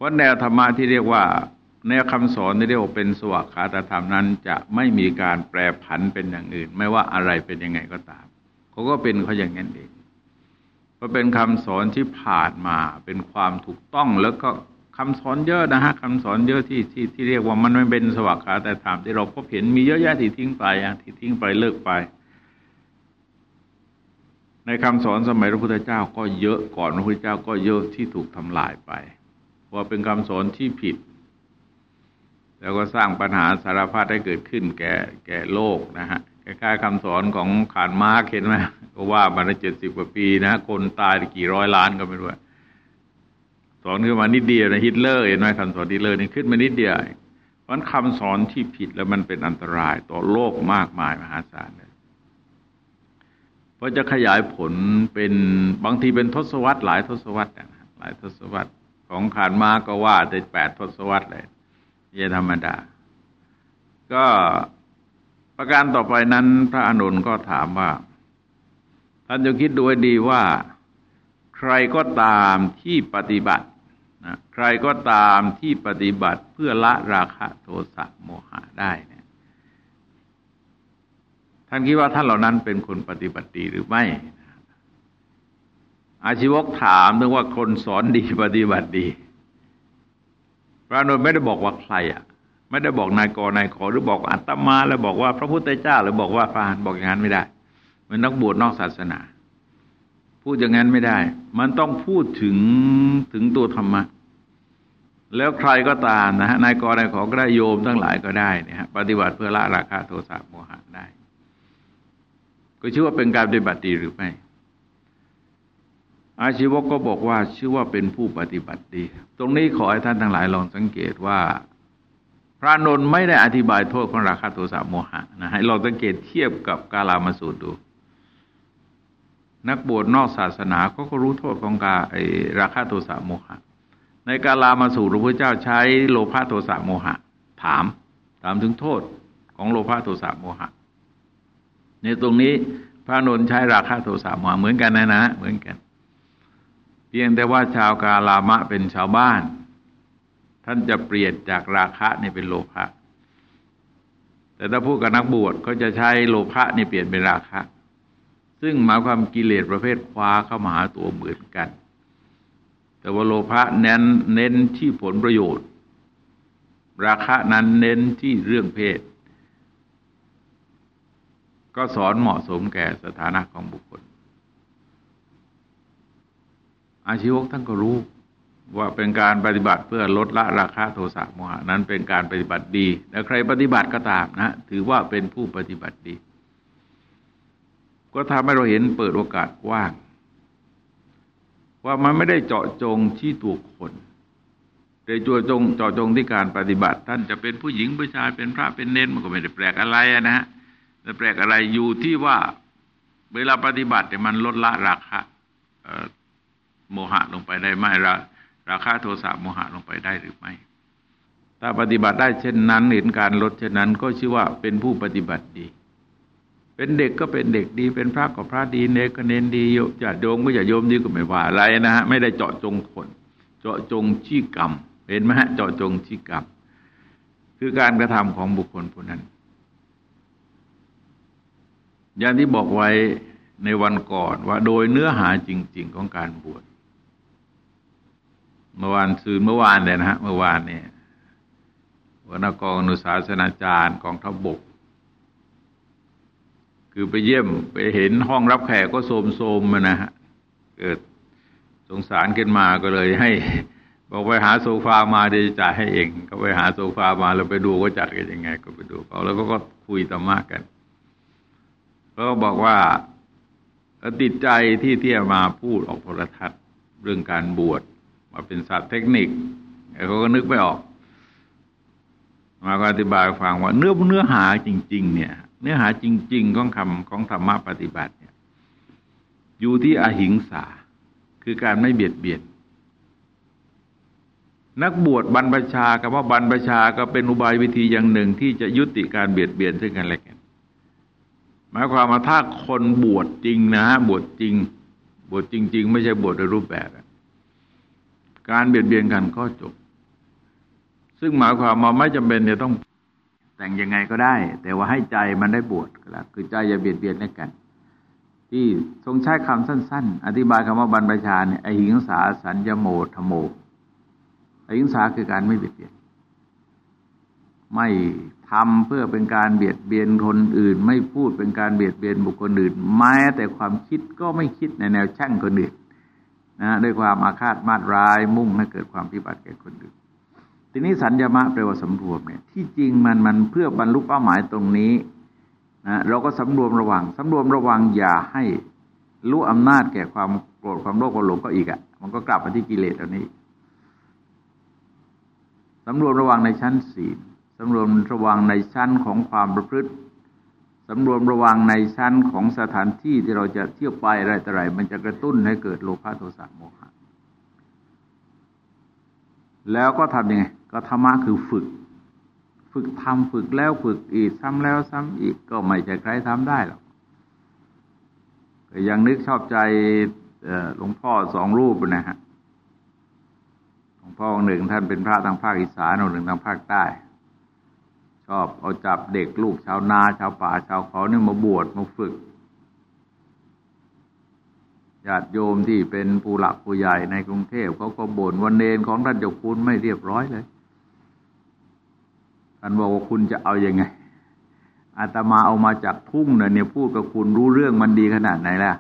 Speaker 1: เพราะแนวธรรมะที่เรียกว่า แนวคำสอนที่เรียกว่าเป็นสวากขาตธรรมนั้น จะไม่มีการแปรผันเป็นอย่างอื่น ไม่ว่าอะไรเป็นยังไงก็ตามเขาก็เป็นเขาอย่างนั้นเองก็เป็นคำสอนที่ผ่านมาเป็นความถูกต้องแล้วก็คำสอนเยอะนะฮะคำสอนเยอะที่ที่ที่เรียกว่ามันไม่เป็นสวากขาแต่ธรรมที่เราพบเห็นมีเยอะแยะที่ทิ้งไปอะที่ทิ้งไปเลิกไป ในคำสอนสมัยพระพุทธเจ้าก็เยอะก่อนพระพุทธเจ้าก็เยอะที่ถูกทำลายไป ว่าเป็นคำสอนที่ผิด แล้วก็สร้างปัญหาสารพัดให้เกิดขึ้น แก่แก่โลกนะฮะคล้ายๆคำสอนของคาร์ลมาร์กซ์เห็นไหมก็ว่ามาได้เจ็ดสิบกว่าปีนะ คนตายกี่ร้อยล้านก็ไม่รู้สอนขึ้นมานิดเดียวนะฮิตเลอร์เห็นไหมคำสอนฮิตเลอร์นี่ขึ้นมานิดเดียวเพราะคำสอนที่ผิดแล้วมันเป็นอันตรายต่อโลกมากมายมหาศาลเลยเพราะจะขยายผลเป็นบางทีเป็นทศวรรษหลายทศวรรษหลายทศวรรษ ของคาร์ลมาร์กซ์ก็ว่าแต่แปดทศวรรษเลยเยธรรมดา ก็ประการต่อไปนั้น พระอนุนก็ถามว่า ท่านจะคิดดูให้ดีว่า ใครก็ตามที่ปฏิบัตินะใครก็ตามที่ปฏิบัติเพื่อละราคะโทสะโมหะได้ท่านคิดว่าท่านเหล่านั้นเป็นคนปฏิบัติดีหรือไม่ อาชีวกถามถึงว่าคนสอนดีปฏิบัติดี พระนนท์ไม่ได้บอกว่าใครอะ ไม่ได้บอกนายกนายขอหรือบอกอัตมาแล้วบอกว่า พระพุทธเจ้าหรือบอกว่าพระหันบอกอย่างนั้นไม่ได้มันนักบวชนอกศาสนา พูดอย่างนั้นไม่ได้ มันต้องพูดถึงถึงตัวธรรมะแล้วใครก็ตามนะฮะนายกนายขอก็ได้โยมทั้งหลายก็ได้เนี่ยฮะปฏิบัติเพื่อละราคะโทสะโมหะได้ ก็ชื่อว่าเป็นการปฏิบัติดีหรือไม่ อาชีวกก็บอกว่าชื่อว่าเป็นผู้ปฏิบัติดี ตรงนี้ขอให้ท่านทั้งหลายลองสังเกตว่า พระนนท์ไม่ได้อธิบายโทษของราคะโทสะโมหะนะให้ลองสังเกตเทียบกับกาลามาสูตรดู นักบวชนอกศาสนาเขาก็รู้โทษของกาไอราคะโทสะโมหะ ในกาลามาสูตรพระพุทธเจ้าใช้โลภะโทสะโมหะ ถาม ถามถึงโทษของโลภะโทสะโมหะ ในตรงนี้พระนนท์ใช้ราคาโทสะโมาเหมือนกันนะนะ เหมือนกัน เพียงแต่ว่าชาวกาลามะเป็นชาวบ้าน ท่านจะเปลี่ยนจากราคะนี่เป็นโลภะแต่ถ้าพูดกับนักบวชก็จะใช้โลภะนี่เปลี่ยนเป็นราคะ ซึ่งหมายความกิเลสประเภทคว้าเข้ามาหาตัวเหมือนกัน แต่ว่าโลภะเน้นเน้นที่ผลประโยชน์ ราคะนั้นเน้นที่เรื่องเพศ ก็สอนเหมาะสมแก่สถานะของบุคคล อาชีวกท่านก็รู้ว่าเป็นการปฏิบัติเพื่อลดละราคาโทสะโมหะนั้นเป็นการปฏิบัติดีและใครปฏิบัติก็ตามนะ ถือว่าเป็นผู้ปฏิบัติดี ก็ทำให้เราเห็นเปิดโอกาสกว้าง ว่ามันไม่ได้เจาะจงที่ตัวคนแต่จัวจงเจาะจงที่การปฏิบัติ ท่านจะเป็นผู้หญิงผู้ชายเป็นพระเป็นเน้นมันก็ไม่ได้แปลกอะไรนะฮะแต่แปลกอะไรอยู่ที่ว่าเวลาปฏิบัติเนี่ยมันลดละราคะ โมหะลงไปได้ไหมราราคาโทสะโมหะลงไปได้หรือไม่ ถ้าปฏิบัติได้เช่นนั้นเห็นการลดเช่นนั้นก็ชื่อว่าเป็นผู้ปฏิบัติดี เป็นเด็กก็เป็นเด็กดี เป็นพระก็พระดีเนก็เน้นดีอย่าโยมก็อย่าโยมดีก็ไม่ว่าอะไรนะฮะไม่ได้เจาะจงคน เจาะจงชี้กรรม เห็นไหมฮะเจาะจงชี้กรรมคือการกระทำของบุคคลผู้นั้น อย่างที่บอกไว้ในวันก่อนว่าโดยเนื้อหาจริง ๆ ของการบวช เมื่อวานซืนเมื่อวานเลยนะฮะเมื่อวานเนี่ยหัวหน้ากองอนุสาสนาจารย์กองทัพบก คือไปเยี่ยมไปเห็นห้องรับแขกก็โสมโสมมานะฮะเกิดสงสารขึ้นมาก็เลยให้ บอกไปหาโซฟามาเดี๋ยวจ่ายให้เอง ก็ไปหาโซฟามาแล้วไปดูว่าจัดกันยังไง ก็ไปดูเขาแล้วก็คุยธรรมะกกันก็บอกว่าติดใจที่เที่ยมาพูดออกโทรทัศน์เรื่องการบวช มาเป็นศาสตร์เทคนิคเขาก็นึกไม่ออก มาก็อธิบายฟังว่า เนื้อเนื้อหาจริง ๆ เนี่ย เนื้อหาจริง ๆ ของคำของธรรมะปฏิบัติเนี่ย อยู่ที่อหิงสา คือการไม่เบียดเบียนนักบวชบรรพชากับว่าบรรพชาก็เป็นอุบายวิธีอย่างหนึ่งที่จะยุติการเบียดเบียนซึ่งกันและกันหมายความว่าถ้าคนบวชจริงนะฮะบวชจริง บวชจริง ๆ ไม่ใช่บวชในรูปแบบ การเบียดเบียนกันก็จบ ซึ่งหมายความว่าไม่จำเป็นจะต้องแต่งยังไงก็ได้ แต่ว่าให้ใจมันได้บวชก็แล้วคือใจอย่าเบียดเบียนกัน ที่ทรงใช้คำสั้น ๆ อธิบายคำว่าบรรพชาเนี่ยอหิงสาสัญญโมธโมอหิงสาคือการไม่เบียดเบียน ไม่ทำเพื่อเป็นการเบียดเบียนคนอื่น ไม่พูดเป็นการเบียดเบียนบุคคลอื่นแม้แต่ความคิดก็ไม่คิดในแนวแช่งคนอื่น นะด้วยความอาฆาตมาดร้าย มุ่งให้เกิดความพิบัติแก่คนอื่นทีนี้สัญญามะแปลว่าสำรวมเนี่ยที่จริงมันมันเพื่อบรรลุเป้าหมายตรงนี้นะเราก็สำรวมระวังสำรวมระวังอย่าให้รู้อำนาจแก่ความโกรธความโลภความหลงก็อีกอะ่ะ มันก็กลับมาที่กิเลสตัวนี้สำรวมระวังในชั้นศีลสำรวมระวังในชั้นของความประพฤติ สำรวมระวังในชั้นของสถานที่ที่เราจะเที่ยวไปอะไรต่ออะไรมันจะกระตุ้นให้เกิดโลภะโทสะโมหะ แล้วก็ทำยังไง ก็ธรรมะคือฝึก ฝึกทำฝึกแล้วฝึกอีกซ้ำแล้วซ้ำอีกก็ไม่จะใครทำได้หรอกยังนึกชอบใจหลวงพ่อสองรูปนะฮะหลวงพ่อหนึ่งท่านเป็นพระทางภาคอีสานหนึ่งทางภาคใต้ ชอบเอาจับเด็กลูกชาวนาชาวป่าชาวเขาเนี่ยมาบวชมาฝึกญาติโยมที่เป็นผู้หลักผู้ใหญ่ในกรุงเทพเขาก็บ่นวันเนนของท่านเจ้าคุณไม่เรียบร้อยเลยท่านบอกว่าคุณจะเอาอยัางไงอาตมาเอามาจากทุ่งเนี่ยพูดกับคุณรู้เรื่องมันดีขนาดไหนล่ะ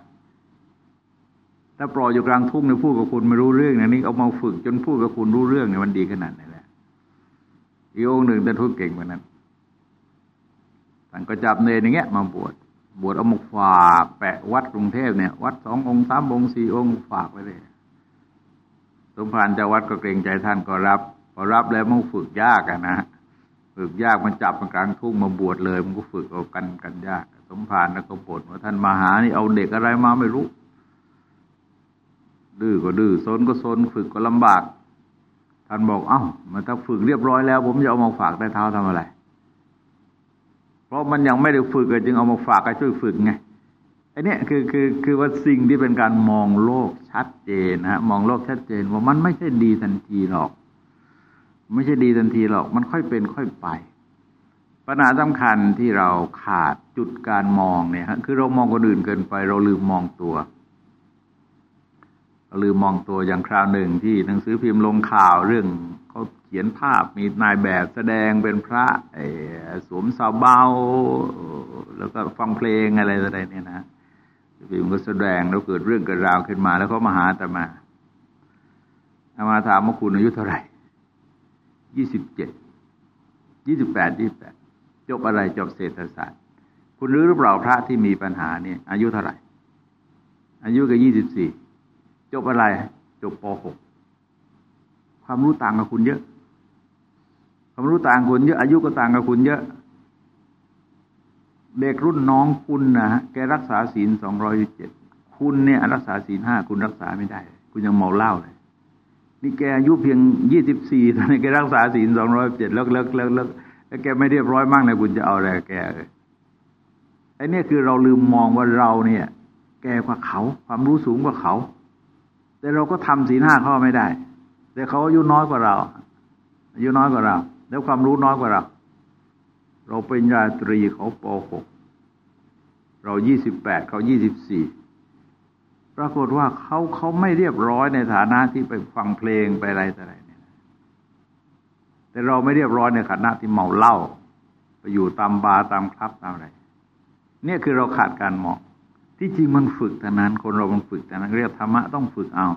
Speaker 1: ถ้าปล่อยอยู่กลางทุ่งเนี่ยพูดกับคุณไม่รู้เรื่องนี่เอามาฝึกจนพูดกับคุณรู้เรื่องเนี่ยมันดีขนาดไหนแหละอีกองหนึ่งแต่ทุกเก่งเหมือนนั้น ท่านก็จับเนรอย่างเงี้ย มาบวชบวชเอามกฝากแปะวัดกรุงเทพเนี่ย วัดสององค์สามองค์สี่องค์ฝากไว้เลยสมภารเจ้าวัดก็เกรงใจท่านก็รับพอรับแล้วมันฝึกยากอะนะฝึกยากมันจับมากลางทุ่งมาบวชเลย มันก็ฝึกเอากันกันยาก สมภารแล้วก็บ่นว่าท่านมาหานี่เอาเด็กอะไรมาไม่รู้ ดื้อก็ดื้อซนก็ซนฝึกก็ลำบาก ท่านบอกเอ้ามันถ้าฝึกเรียบร้อยแล้ว ผมจะเอามาฝากได้เท้าทำอะไร เพราะมันยังไม่ได้ฝึกจึงเอามาฝากให้ช่วยฝึกไงอันนี้คือคือคือว่าสิ่งที่เป็นการมองโลกชัดเจนนะมองโลกชัดเจนว่ามันไม่ใช่ดีทันทีหรอก ไม่ใช่ดีทันทีหรอก มันค่อยเป็นค่อยไปปัญหาสำคัญที่เราขาดจุดการมองเนี่ยคือเรามองคนอื่นเกินไป เราลืมมองตัวเราลืมมองตัวอย่างคราวหนึ่งที่หนังสือพิมพ์ลงข่าวเรื่องเขา ขียนภาพมีนายแบบแสดงเป็นพระสวมสาวเบา แล้วก็ฟังเพลงอะไรอะไรเนี่ยนะพิมก็แสดงแล้วเกิดเรื่องเกิดราวขึ้นมา แล้วเขามาหาตมาอามาถามว่าคุณอายุเท่าไหร่ยี่สิบเจ็ดยี่สิบแปดยี่แปดจบอะไรจบเศรษฐศาสตร์ คุณรู้หรือเปล่าพระที่มีปัญหาเนี่ย อายุเท่าไหร่ อายุก็ยี่สิบสี่จบอะไร จบปหกความรู้ต่างกับคุณเยอะ ความรู้ต่างคุณเยอะอายุก็ต่างกับคุณเยอะ เด็กรุ่นน้องคุณนะแกรักษาศีลสองรอยเจ็ดคุณเนี่ยรักษาศีลห้าคุณรักษาไม่ได้ คุณยังเมาเหล้าเลยนี่แกอายุเพียงยี่สิบสี่ตอนนี้แกรักษาศีลสองร้อยเจ็ดแล้วแล้วแล้วแล้วแล้วแกไม่เรียบร้อยมากเลยคุณจะเอาอะไรแกไอ้นี่คือเราลืมมองว่าเราเนี่ย แกกว่าเขา ความรู้สูงกว่าเขา แต่เราก็ทำศีลห้าข้อไม่ได้ แต่เขาอายุน้อยกว่าเราอายุน้อยกว่าเรา แล้วความรู้น้อยกว่าเรา เราเป็นญาตรีเขาปหกเรายี่สิบแปดเขายี่สิบสี่ปรากฏว่าเขาเขาไม่เรียบร้อยในฐานะที่ไปฟังเพลงไปอะไรต่ไรเนี่ย แต่เราไม่เรียบร้อยในฐานะที่เมาเหล้าไปอยู่ตามบาร์ตามคลับตามอะไร เนี่ยคือเราขาดการเหมองที่จริงมันฝึกแต่นั้น คนเรามันฝึกแต่นั้นเรียกธรรมะต้องฝึกเอา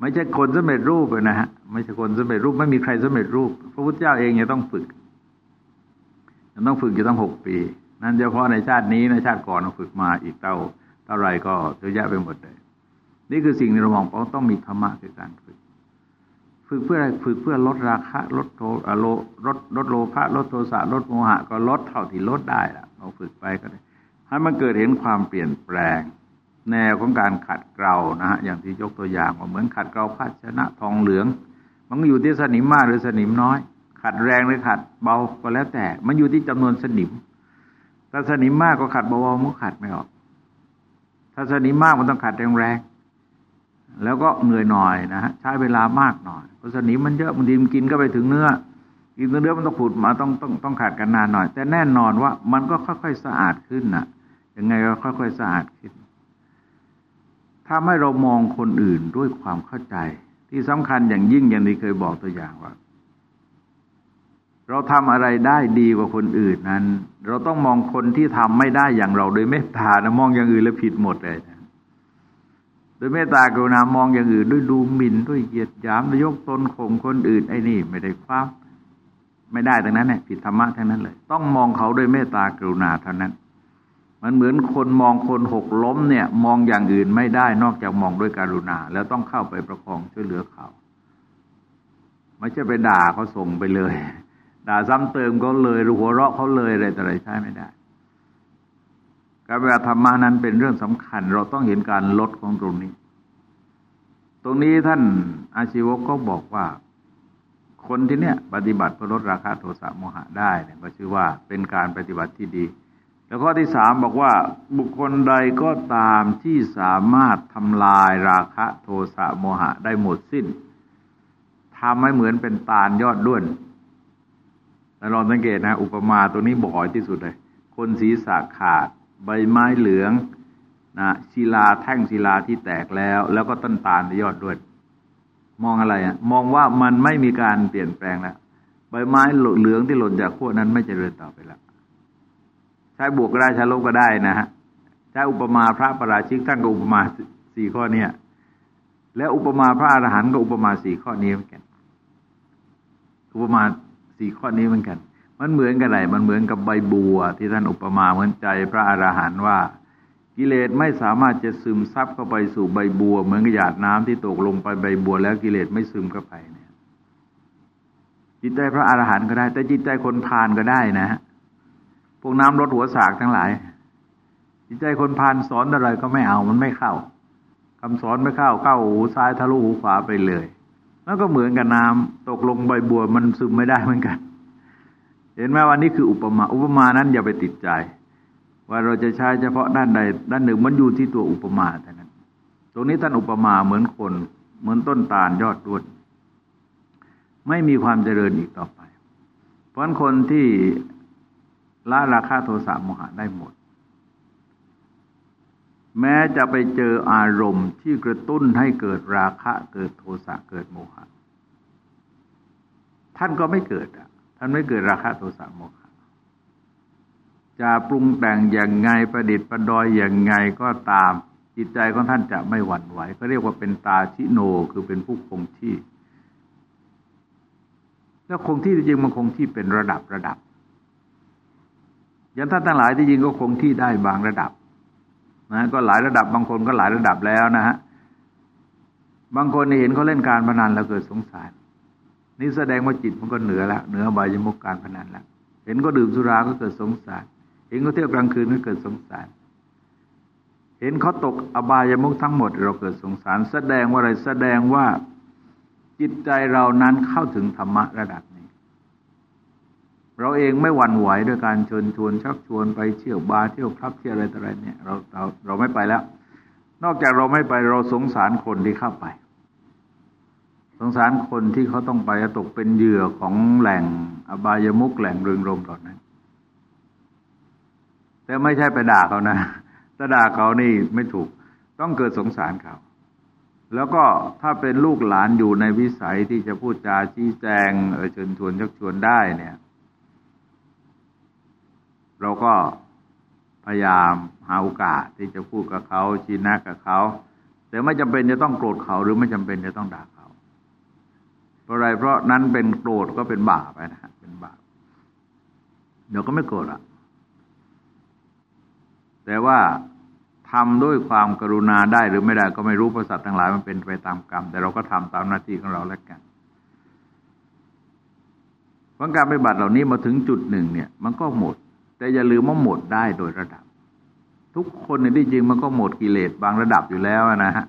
Speaker 1: ไม่ใช่คนสำเร็จรูปเลยนะฮะไม่ใช่คนสำเร็จรูปไม่มีใครสำเร็จรูป พระพุทธเจ้าเองยังต้องฝึกยังต้องฝึกอยู่ตั้งหกปี นั่นเฉพาะในชาตินี้ในชาติก่อนเราฝึกมาอีกเต้าเท่าไรก็เยอะแยะไปหมดเลย นี่คือสิ่งที่เรามองเพราะต้องมีธรรมะคือการฝึก ฝึกเพื่ออะไรฝึกเพื่อลดราคะลดโทโลลดลดโลภะลดโทสะลดโมหะ ก็ลดเท่าที่ลดได้ละเราฝึกไปก็ได้ให้มันเกิดเห็นความเปลี่ยนแปลง แนวของการขัดเกลานะฮะอย่างที่ยกตัวอย่างว่าเหมือนขัดเกลาภาชนะทองเหลือง มันอยู่ที่สนิมมากหรือสนิมน้อย ขัดแรงหรือขัดเบาก็แล้วแต่ มันอยู่ที่จำนวนสนิม ถ้าสนิมมากก็ขัดเบาๆมันขัดไม่ออก ถ้าสนิมมากมันต้องขัดแรงๆแล้วก็เหนื่อยหน่อยนะฮะใช้เวลามากหน่อยเพราะสนิมมันเยอะบางทีมันกินก็ไปถึงเนื้อกินเนื้อมันต้องผุดมาต้องต้องต้องขัดกันนานหน่อย แต่แน่นอนว่ามันก็ค่อยๆสะอาดขึ้นนะ่ะยังไงก็ค่อยๆสะอาดขึ้น ถ้าไม่เรามองคนอื่นด้วยความเข้าใจ ที่สำคัญอย่างยิ่งอย่างที่เคยบอกตัวอย่างว่า เราทำอะไรได้ดีกว่าคนอื่นนั้น เราต้องมองคนที่ทำไม่ได้อย่างเราโดยเมตตานะมองอย่างอื่นแล้วผิดหมดเลยนะโดยเมตตากรุณามองอย่างอื่น ด้วยดูหมิ่นด้วยเหยียดหยามด้วยยกตนข่มคนอื่นไอ้นี่ ไม่ได้ความไม่ได้ทั้งนั้นเนี่ยผิดธรรมะทั้งนั้นเลย ต้องมองเขาด้วยเมตตากรุณาเท่านั้น มันเหมือนคนมองคนหกล้มเนี่ย มองอย่างอื่นไม่ได้นอกจากมองด้วยการุณา แล้วต้องเข้าไปประคองช่วยเหลือเขาไม่ใช่ไปด่าเขาส่งไปเลย ด่าซ้ำเติมเขาเลยหรือหัวเราะเขาเลยอะไรแต่อะไรใช้ไม่ได้การปฏิบัติธรรมานั้นเป็นเรื่องสำคัญ เราต้องเห็นการลดของตรงนี้ ตรงนี้ท่านอาชีวกก็บอกว่าคนที่เนี้ยปฏิบัติเพื่อลดราคาโทสะโมหะได้เนี่ยก็ชื่อว่าเป็นการปฏิบัติที่ดี แล้วข้อที่สามบอกว่าบุคคลใดก็ตามที่สามารถทำลายราคะโทสะโมหะได้หมดสิ้นทำให้เหมือนเป็นตาลยอดด้วนแต่ลองสังเกตนะ อุปมาตัวนี้บ่อยที่สุดเลย คนศีรษะขาด ใบไม้เหลืองนะศิลาแท่งศิลาที่แตกแล้ว แล้วก็ต้นตาลยอดด้วย มองอะไรอะ มองว่ามันไม่มีการเปลี่ยนแปลงแล้ว ใบไม้เหลืองที่หล่นจากขั้วนั้นไม่เจริญต่อไปแล้ว ใช้บวกก็ได้ใช้ลบก็ได้นะฮะใช้อุปมาพระประราชิกท่านก็อุปมาสี่ข้อเนี้ยแล้วอุปมาพระอรหันต์ก็อุปมาสี่ข้อนี้เหมือนกัน อุปมาสี่ข้อนี้เหมือนกัน มันเหมือนกันไหนมันเหมือนกับใบบัว ที่ท่านอุปมาเหมือนใจพระอรหันต์ว่า กิเลสไม่สามารถจะซึมซับเข้าไปสู่ใบบัว เหมือนกับหยาดน้ำที่ตกลงไปใบบัว แล้วกิเลสไม่ซึมเข้าไปเนี่ยจิตใจพระอรหันต์ก็ได้ แต่จิตใจคนพานก็ได้นะพ วกน้ำรดหัวสากทั้งหลาย จิตใจคนพานสอนอะไรก็ไม่เอามันไม่เข้าคำสอนไม่เข้าเข้าหูซ้ายทะลุหูขวาไปเลย แล้วก็เหมือนกับน้ำตกลงใบบัวมันซึมไม่ได้เหมือนกัน เห็นไหมว่านี่คืออุปมา อุปมานั้นอย่าไปติดใจ ว่าเราจะใช้เฉพาะด้านใด ด้านหนึ่งมันอยู่ที่ตัวอุปมาแต่นั้น ตรงนี้ท่านอุปมาเหมือนคน เหมือนต้นตาลยอดด้วนไม่มีความเจริญอีกต่อไป เพราะคนที่ ละราคาโทสะโมหะได้หมด แม้จะไปเจออารมณ์ที่กระตุ้นให้เกิดราคะเกิดโทสะเกิดโมหะ ท่านก็ไม่เกิดอะ ท่านไม่เกิดราคะโทสะโมหะจะปรุงแต่งอย่างไงประดิษฐ์ประดอยอย่างไงก็ตาม จิตใจของท่านจะไม่หวั่นไหวก็เรียกว่าเป็นตาชิโนคือเป็นผู้คงที่ แล้วคงที่จริงมันคงที่เป็นระดับระดับ ย่างท่านทั้งหลายที่จริงก็คงที่ได้บางระดับนะก็หลายระดับบางคนก็หลายระดับแล้วนะฮะบางคนเห็นเขาเล่นการพนันแล้วเกิดสงสาร นี่แสดงว่าจิตมันก็เหนือแล้วเหนือบายมุกการพนันแล้วเห็นก็ดื่มสุราก็เกิดสงสาร เห็นเขาเที่ยวกลางคืนก็เกิดสงสาร เห็นเขาตกอบายมุกทั้งหมด เราเกิดสงสาร แสดงว่าอะไรแสดงว่าจิตใจเรานั้นเข้าถึงธรรมะระดับ เราเองไม่หวั่นไหวด้วยการชวนชวนชักชวนไปเที่ยวบาร์เที่ยวคลับเที่ยวอะไรต่ออะไรเนี่ยเราเราเราไม่ไปแล้ว นอกจากเราไม่ไปเราสงสารคนที่เข้าไป สงสารคนที่เขาต้องไปตกเป็นเหยื่อของแหล่งอบายมุกแหล่งเริงรมเหล่านั้น แต่ไม่ใช่ไปด่าเขานะถ้าด่าเขานี่ไม่ถูกต้องเกิดสงสารเขาแล้วก็ถ้าเป็นลูกหลานอยู่ในวิสัยที่จะพูดจาชี้แจงเออเชิญชวนชักชวนได้เนี่ย เราก็พยายามหาโอกาสที่จะพูดกับเขาชี้แนะกับเขา แต่ไม่จำเป็นจะต้องโกรธเขาหรือไม่จำเป็นจะต้องด่าเขาเพราะอะไรเพราะนั้นเป็นโกรธก็เป็นบาปไปนะฮะเป็นบาปเดี๋ยวก็ไม่โกรธอะ แต่ว่าทำด้วยความกรุณาได้หรือไม่ได้ก็ไม่รู้ประสัตทั้งหลายมันเป็นไปตามกรรม แต่เราก็ทำตามหน้าที่ของเราแล้วกันเพราะการปฏิบัติเหล่านี้มาถึงจุดหนึ่งเนี่ย มันก็หมด แต่อย่าลืมว่าหมดได้โดยระดับ ทุกคนในที่จริงมันก็หมดกิเลสบางระดับอยู่แล้วนะฮะ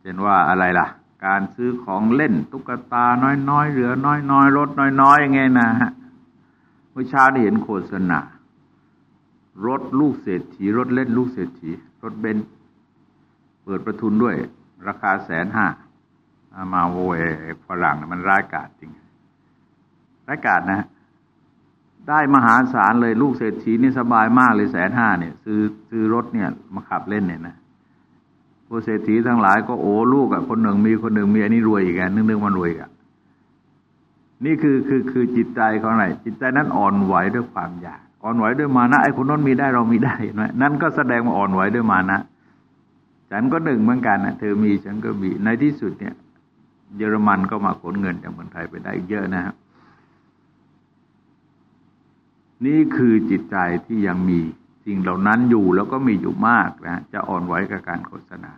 Speaker 1: เช่นว่าอะไรล่ะ การซื้อของเล่นตุ๊กตาน้อยๆเหลือน้อยๆรถน้อยๆไงนะฮะเมื่อเช้าได้เห็นโฆษณารถลูกเศรษฐีรถเล่นลูกเศรษฐีรถเบนเปิดประทุนด้วย ราคาแสนห้ามาโวยฝรั่งมันร้ายกาจจริงร้ายกาจนะ ได้มหาศาลเลยลูกเศรษฐีนี่สบายมากเลยแสนห้าเนี่ย ซื้อซื้อรถเนี่ยมาขับเล่นเนี่ยนะผู้เศรษฐีทั้งหลายก็โอ้ลูกอะคนหนึ่งมีคนหนึ่งมีอันนี้รวยอีกอันนึงนึงมันรวยอะนี่คือคือคือจิตใจของอะไรจิตใจนั้นอ่อนไหวด้วยความอยาก อ่อนไหวด้วยมานะไอ้คนนั้นมีได้เรามีได้เห็นไหมนั่นก็แสดงว่าอ่อนไหวด้วยมานะฉันก็หนึ่งเหมือนกันนะเธอมีฉันก็มีในที่สุดเนี่ย เยอรมันก็มาขนเงินจากเมืองไทยไปได้เยอะนะครับ นี่คือจิตใจที่ยังมีสิ่งเหล่านั้นอยู่แล้วก็มีอยู่มากนะจะอ่อนไหวกับการโฆษณา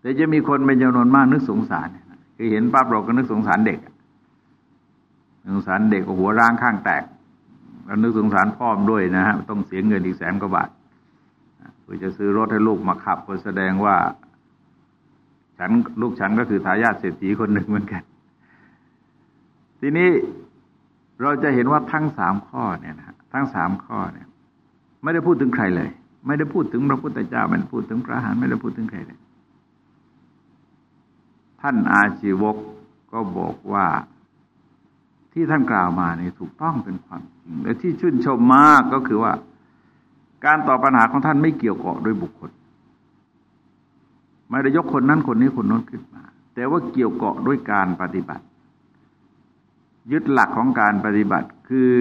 Speaker 1: แต่จะมีคนเป็นจำนวนมากนึกสงสารคือเห็นปั๊บเราก็นึกสงสารเด็กสงสารเด็กหัวร่างข้างแตกแล้วนึกสงสารพ่อมด้วยนะฮะต้องเสียเงินอีกแสนกว่าบาทเพื่อจะซื้อรถให้ลูกมาขับก็แสดงว่า ฉันลูกฉันก็คือทายาทเศรษฐีคนหนึ่งเหมือนกัน ทีนี้ เราจะเห็นว่าทั้งสามข้อเนี่ยนะทั้งสามข้อเนี่ย ไม่ได้พูดถึงใครเลย ไม่ได้พูดถึงพระพุทธเจ้าไม่ได้พูดถึงพระหานไม่ได้พูดถึงใครเลย ท่านอาชีวกก็บอกว่าที่ท่านกล่าวมาเนี่ยถูกต้องเป็นความจริง และที่ชื่นชมมากก็คือว่า การตอบปัญหาของท่านไม่เกี่ยวเกาะด้วยบุคคล ไม่ได้ยกคนนั้นคนนี้คนนั้นขึ้นมา แต่ว่าเกี่ยวเกาะด้วยการปฏิบัติ ยึดหลักของการปฏิบัติ คือ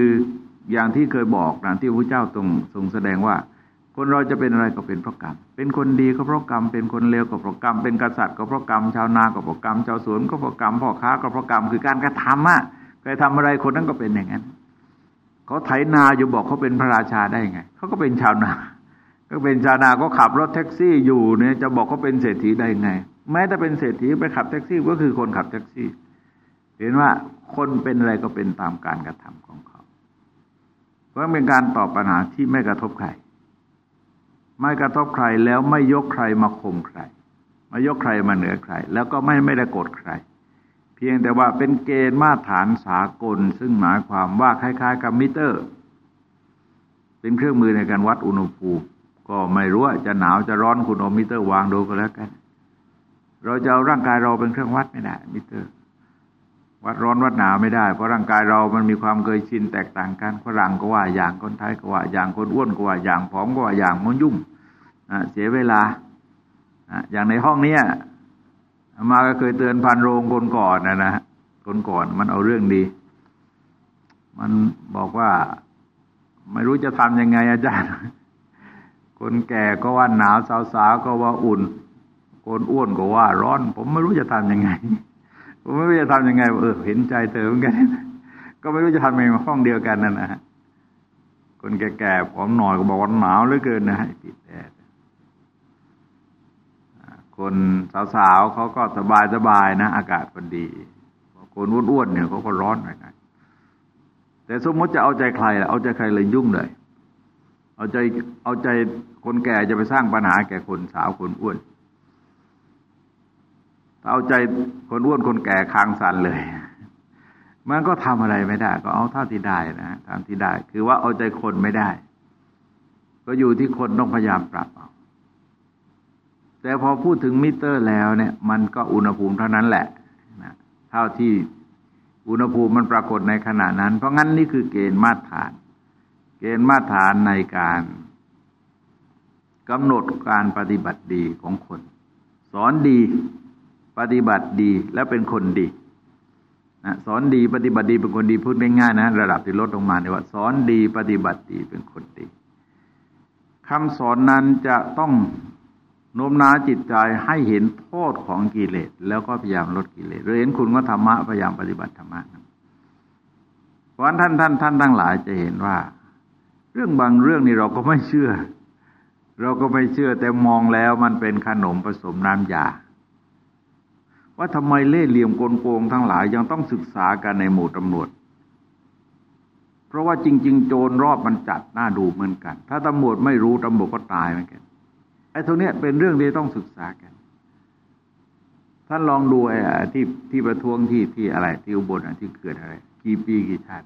Speaker 1: อย่างที่เคยบอกนะที่พระเจ้าทรงทรงแสดงว่า คนเราจะเป็นอะไรก็เป็นเพราะกรรม เป็นคนดีก็เพราะกรรม เป็นคนเลวก็เพราะกรรม เป็นกษัตริย์ก็เพราะกรรม ชาวนาก็เพราะกรรม ชาวสวนก็เพราะกรรม พ่อค้าก็เพราะกรรม คือการกระทำอะใครทำอะไรคนนั้นก็เป็นอย่างนั้น เขาไถนาอยู่บอกเขาเป็นพระราชาได้ไง เขาก็เป็นชาวนา ก็เป็นชาวนาก็ขับรถแท็กซี่อยู่เนี่ยจะบอกเขาเป็นเศรษฐีได้ไง แม้แต่เป็นเศรษฐีไปขับแท็กซี่ก็คือคนขับแท็กซี่ เห็นว่าคนเป็นอะไรก็เป็นตามการกระทำของเขา เพราะเป็นการตอบปัญหาที่ไม่กระทบใคร ไม่กระทบใครแล้วไม่ยกใครมาข่มใคร ไม่ยกใครมาเหนือใคร แล้วก็ไม่ไม่ได้กดใคร เพียงแต่ว่าเป็นเกณฑ์มาตรฐานสากล ซึ่งหมายความว่าคล้าย ๆ กับมิเตอร์ เป็นเครื่องมือในการวัดอุณหภูมิก็ไม่รู้ว่าจะหนาวจะร้อนคุณเอามิเตอร์วางดูก็แล้วกัน เราจะเอาร่างกายเราเป็นเครื่องวัดไม่ได้มิเตอร์ วัดร้อนวัดหนาวไม่ได้ เพราะร่างกายเรามันมีความเคยชินแตกต่างกันฝรั่งก็ว่าอย่างคนไทยก็ว่าอย่างคนอ้วนก็ว่าอย่างผอมก็ว่าอย่างมันยุ่งเสียเวลาอย่างในห้องเนี้ยมาก็เคยเตือนพันโรงคนก่อนนะนะคนก่อนมันเอาเรื่องดี มันบอกว่าไม่รู้จะทำยังไงอาจารย์ คนแก่ก็ว่าหนาวสาวๆก็ว่าอุ่น คนอ้วนก็ว่าร้อน ผมไม่รู้จะทำยังไง ผมไม่รู้จะทำยังไงเออเห็นใจเธอเหมือนกัน ก็ไม่รู้จะทำยังไงห้องเดียวกันนั่นนะฮะคนแก่ๆผมหน่อยก็บอกว่าหนาวเหลือเกินนะปิดแอร์คนสาวๆเขาก็สบายๆนะ อากาศก็ดีคนอ้วนๆเนี่ยเขาก็ร้อนหน่อยๆแต่สมมติจะเอาใจใครล่ะเอาใจใครเลยยุ่งเลย เอาใจเอาใจคนแก่จะไปสร้างปัญหาแก่คนสาวคนอ้วน เอาใจคนอ้วนคนแก่คางสันเลย มันก็ทำอะไรไม่ได้ ก็เอาเท่าที่ได้นะทำที่ได้ คือว่าเอาใจคนไม่ได้ ก็อยู่ที่คนต้องพยายามปรับเอาแต่พอพูดถึงมิเตอร์แล้วเนี่ย มันก็อุณหภูมิเท่านั้นแหละนะเท่าที่อุณหภูมิมันปรากฏในขณะนั้น เพราะงั้นนี่คือเกณฑ์มาตรฐาน เกณฑ์มาตรฐานในการกำหนดการปฏิบัติดีของคน สอนดี ปฏิบัติดีและเป็นคนดีนะสอนดีปฏิบัติดีเป็นคนดีพูดง่ายๆนะระดับที่ลดลงมาเนี่ยว่า สอนดีปฏิบัติดีเป็นคนดีคำสอนนั้นจะต้องโน้มน้าวจิตใจให้เห็นโทษของกิเลสแล้วก็พยายามลดกิเลสเราเห็นคุณก็ธรรมะพยายามปฏิบัติธรรมะเพราะฉะนั้นท่านท่านท่านทั้งหลายจะเห็นว่า เรื่องบางเรื่องนี่เราก็ไม่เชื่อ เราก็ไม่เชื่อแต่มองแล้วมันเป็นขนมผสมน้ำยา ว่าทำไมเล่ห์เหลี่ยมโกลโกงทั้งหลายยังต้องศึกษากันในหมู่ตำรวจ เพราะว่าจริง ๆ โจรรอบมันจัดน่าดูเหมือนกัน ถ้าตำรวจไม่รู้ตำรวจก็ตายเหมือนกันไอ้ตรงนี้เป็นเรื่องที่ต้องศึกษากัน ท่านลองดูไอ้ที่ที่ประท้วงที่ที่อะไรที่อุบลที่เกิดอะไร กี่ปีกี่ชาติ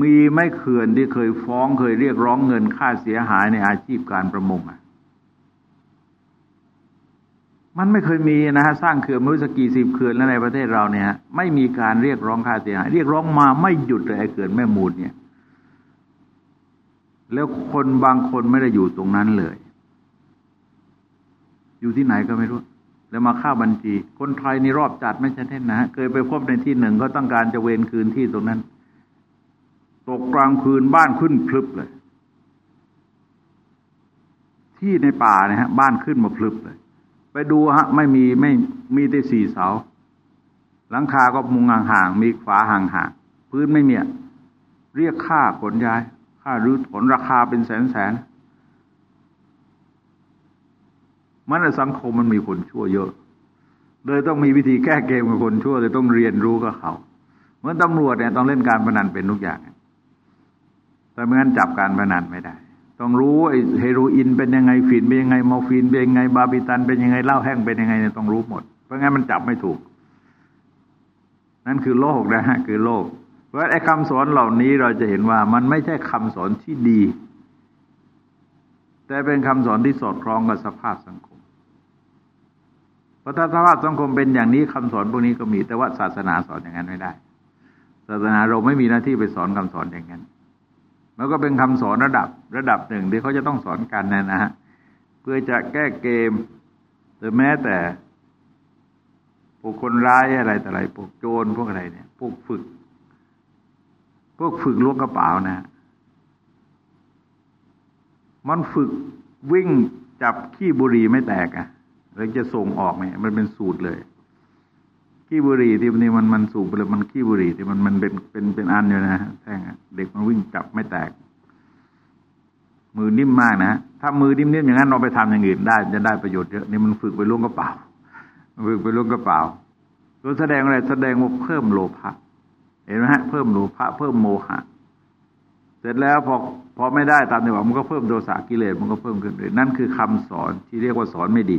Speaker 1: มีไม่เขื่อนที่เคยฟ้องเคยเรียกร้องเงินค่าเสียหายในอาชีพการประมงอะ มันไม่เคยมีนะฮะสร้างเขื่อนม่รู้สักกี่สิบเขื่อนแล้วในประเทศเราเนี่ยไม่มีการเรียกร้องค่าเสียหายเรียกร้องมาไม่หยุดเลยไอ้เขื่อนแม่มูลเนี่ย แล้วคนบางคนไม่ได้อยู่ตรงนั้นเลย อยู่ที่ไหนก็ไม่รู้ แล้วมาค่าบัญชี คนไทยนี่รอบจัดไม่ใช่เท่นนะเคยไปพบในที่หนึ่งก็ต้องการจะเวนคืนที่ตรงนั้น ตกกลางคืนบ้านขึ้นพลึบเลย ที่ในป่าเนี่ยฮะ บ้านขึ้นมาพลึบเลย ไปดูฮะ ไม่มีไม่มีแต่สี่เสา หลังคาก็มุงห่างๆมีฝาห่างๆพื้นไม่มีเรียกค่าขนย้าย ค่ารื้อผลราคาเป็นแสนๆมันในสังคมมันมีคนชั่วเยอะ เลยต้องมีวิธีแก้เกมกับคนชั่วเลยต้องเรียนรู้กับเขา เหมือนตำรวจเนี่ยต้องเล่นการพนันเป็นทุกอย่างแต่ไม่งั้นจับการพนันไม่ได้ ต้องรู้ไอ้เฮโรอีนเป็นยังไงฟินเป็นยังไงมอร์ฟีนเป็นยังไง บาบิตันเป็นยังไงเหล้าแห้งเป็นยังไงเนี่ยต้องรู้หมด เพราะงั้นมันจับไม่ถูก นั่นคือโลกนะฮะคือโลก เพราะไอ้คำสอนเหล่านี้เราจะเห็นว่ามันไม่ใช่คำสอนที่ดี แต่เป็นคำสอนที่สอดคล้องกับสภาพสังคมเพราะถ้าสภาพสังคมเป็นอย่างนี้คำสอนพวกนี้ก็มีแต่ว่าศาสนาสอนอย่างนั้นไม่ได้ ศาสนาเราไม่มีหน้าที่ไปสอนคำสอนอย่างนั้น มันก็เป็นคำสอนระดับระดับหนึ่งที่เขาจะต้องสอนกันนะนะฮะเพื่อจะแก้เกมหรือแม้แต่พวกคนร้ายอะไรแต่อะไรพวกโจรพวกอะไรเนี่ย พวกฝึก พวกฝึกล้วงกระเป๋านะ มันฝึกวิ่งจับขี้บุหรี่ไม่แตกอะ่ะแล้วจะส่งออกเนี่ยมันเป็นสูตรเลย ขี้บุหรี่ที่นี่มันมันสูบไปเลยมันขี้บุหรี่ที่มันมันเป็นเป็นเป็นอันอยู่นะแท่งเด็กมันวิ่งจับไม่แตก มือนิ่มมากนะถ้ามือนิ่มๆอย่างนั้นเราไปทำอย่างอื่นได้จะได้ประโยชน์เยอะนี่มันฝึกไปล่วงกระเป๋าฝึกไปล่วงกระเป๋าตัวแสดงอะไรแสดงว่าเพิ่มโลภะเห็นไหมฮะเพิ่มโลภะเพิ่มโมหะ เสร็จแล้วพอพอไม่ได้ตามที่ว่ามันก็เพิ่มโดสะกิเลสมันก็เพิ่มขึ้นเลยนั่นคือคำสอนที่เรียกว่าสอนไม่ดี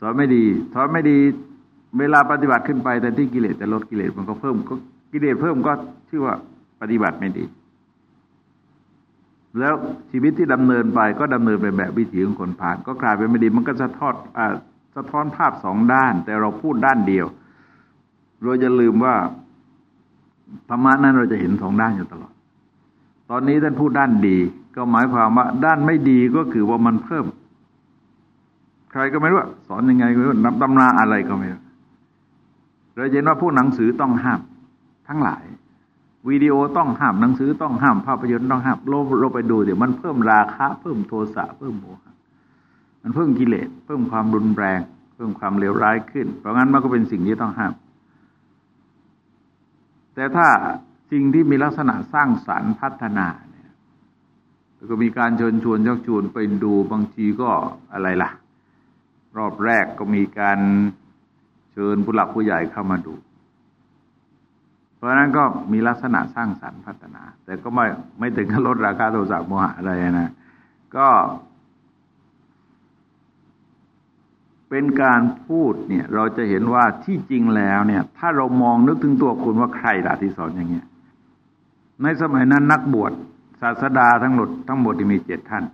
Speaker 1: สอนไม่ดี สอนไม่ดี เวลาปฏิบัติขึ้นไปแต่ที่กิเลสจะลดกิเลสมันก็เพิ่มก็กิเลสเพิ่มก็ชื่อว่าปฏิบัติไม่ดี แล้วชีวิตที่ดำเนินไปก็ดำเนินไปแบบวิถีของคนผ่าน ก็กลายเป็นไม่ดีมันก็จะทอดอ่าสะท้อนภาพสองด้าน แต่เราพูดด้านเดียว เราจะลืมว่าธรรมะนั้นเราจะเห็นสองด้านอยู่ตลอด ตอนนี้ท่านพูดด้านดี ก็หมายความว่าด้านไม่ดีก็คือว่ามันเพิ่ม ใครก็ไม่รู้สอนยังไงก็ไม่รู้นับตำราอะไรก็ไม่รู้ เราเห็นว่าผู้หนังสือต้องห้ามทั้งหลาย วิดีโอต้องห้ามหนังสือต้องห้ามภาพยนตร์ต้องห้ามเราเราไปดูเดี๋ยวมันเพิ่มราคะ เพิ่มโทสะเพิ่มโมหะมันเพิ่มกิเลสเพิ่มความรุนแรง เพิ่มความเลวร้ายขึ้น เพราะงั้นมันก็เป็นสิ่งที่ต้องห้าม แต่ถ้าสิ่งที่มีลักษณะสร้างสรรค์พัฒนาแล้วก็มีการเชิญชวนชักชวนไปดูบางทีก็อะไรล่ะ รอบแรกก็มีการ ชิญผู้หลักผู้ใหญ่เข้ามาดู เพราะนั้นก็มีลักษณะสร้างสรรค์พัฒนา แต่ก็ไม่ไม่ถึงกับลดราคาโทรศัพท์โมหะอะไรนะ ก็ เป็นการพูดเนี่ย เราจะเห็นว่าที่จริงแล้วเนี่ย ถ้าเรามองนึกถึงตัวคุณว่าใครล่ะที่สอนอย่างเงี้ย ในสมัยนั้นนักบวชศาสดาทั้งหมดทั้งหมดมีเจ็ดท่าน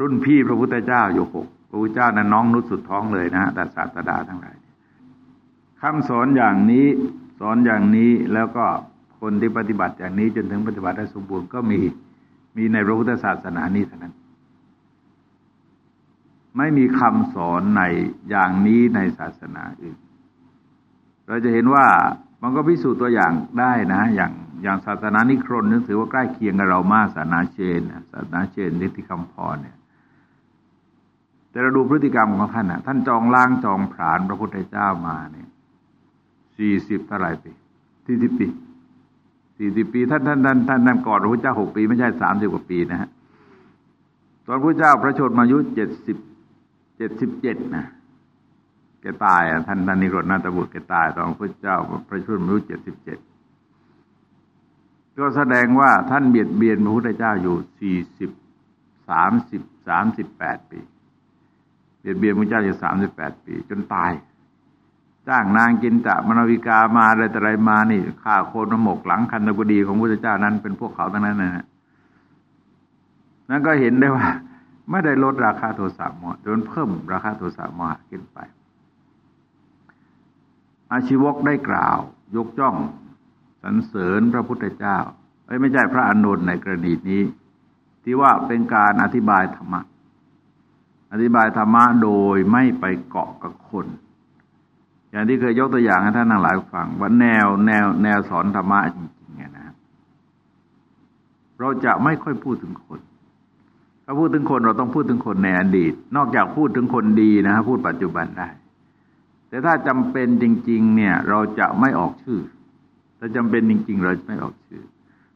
Speaker 1: รุ่นพี่พระพุทธเจ้าอยู่หก ระพุทธเจ้านั้นน้องนุสุดท้องเลยนะแต่ศาสดาทั้งหลายคำสอนอย่างนี้สอนอย่างนี้แล้วก็คนที่ปฏิบัติอย่างนี้จนถึงปฏิบัติได้สมบูรณ์ก็มีมีในพระพุทธศาสนานี้เท่านั้น ไม่มีคำสอนในอย่างนี้ในศาสนาอื่น เราจะเห็นว่ามันก็พิสูจน์ตัวอย่างได้นะ อย่างอย่างศาสนานิครนนึกถือว่าใกล้เคียงกับเรามากศาสนาเชนศาสนาเชนนิติคำพรเนี่ย แต่เราดูพฤติกรรมของท่านนะท่านจองล่างจองผานพระพุทธเจ้ามาเนี่ยสี่สิบเท่าไรปีสี่สิบปีสี่สิบปี ท่านท่านท่านท่านท่านก่อนพระพุทธเจ้าหกปีไม่ใช่สามสิบกว่าปีนะฮะตอนพระเจ้าพระชนมายุเจ็ดสิบเจ็ดสิบเจ็ดนะแกตายอะท่านท่านนิโรธนาตบุตรแกตาย ตอนพระเจ้าพระชนมายุเจ็ดสิบเจ็ดก็แสดงว่าท่านเบียดเบียนพระพุทธเจ้าอยู่สี่สิบสามสิบสามสิบแปดปี เบียดเบียนพระเจ้าอยู่สามสิบแปดปี จนตาย จ้างนางกินจะมนวิกามาอะไรแต่ไรมานี่ฆ่าโคนหมกหลังคันธบดีของพระเจ้านั้นเป็นพวกเขาทั้งนั้นนะฮะนั่นก็เห็นได้ว่า ไม่ได้ลดราคาโทรศัพท์มอจนเพิ่มราคาโทรศัพท์มอขึ้นไป อาชีวกได้กล่าว ยกจ้องสรรเสริญพระพุทธเจ้าไม่ใช่พระอนุนในกรณีนี้ ที่ว่าเป็นการอธิบายธรรมะ อธิบายธรรมะโดยไม่ไปเกาะกับคน อย่างที่เคยยกตัวอย่างให้ท่านทั้งหลายฟังว่าแนวแนวแนวสอนธรรมะจริงๆเนี่ยนะเราจะไม่ค่อยพูดถึงคน ถ้าพูดถึงคนเราต้องพูดถึงคนในอดีต นอกจากพูดถึงคนดีนะพูดปัจจุบันได้ แต่ถ้าจำเป็นจริง ๆ เนี่ย เราจะไม่ออกชื่อ ถ้าจำเป็นจริง ๆ เราจะไม่ออกชื่อ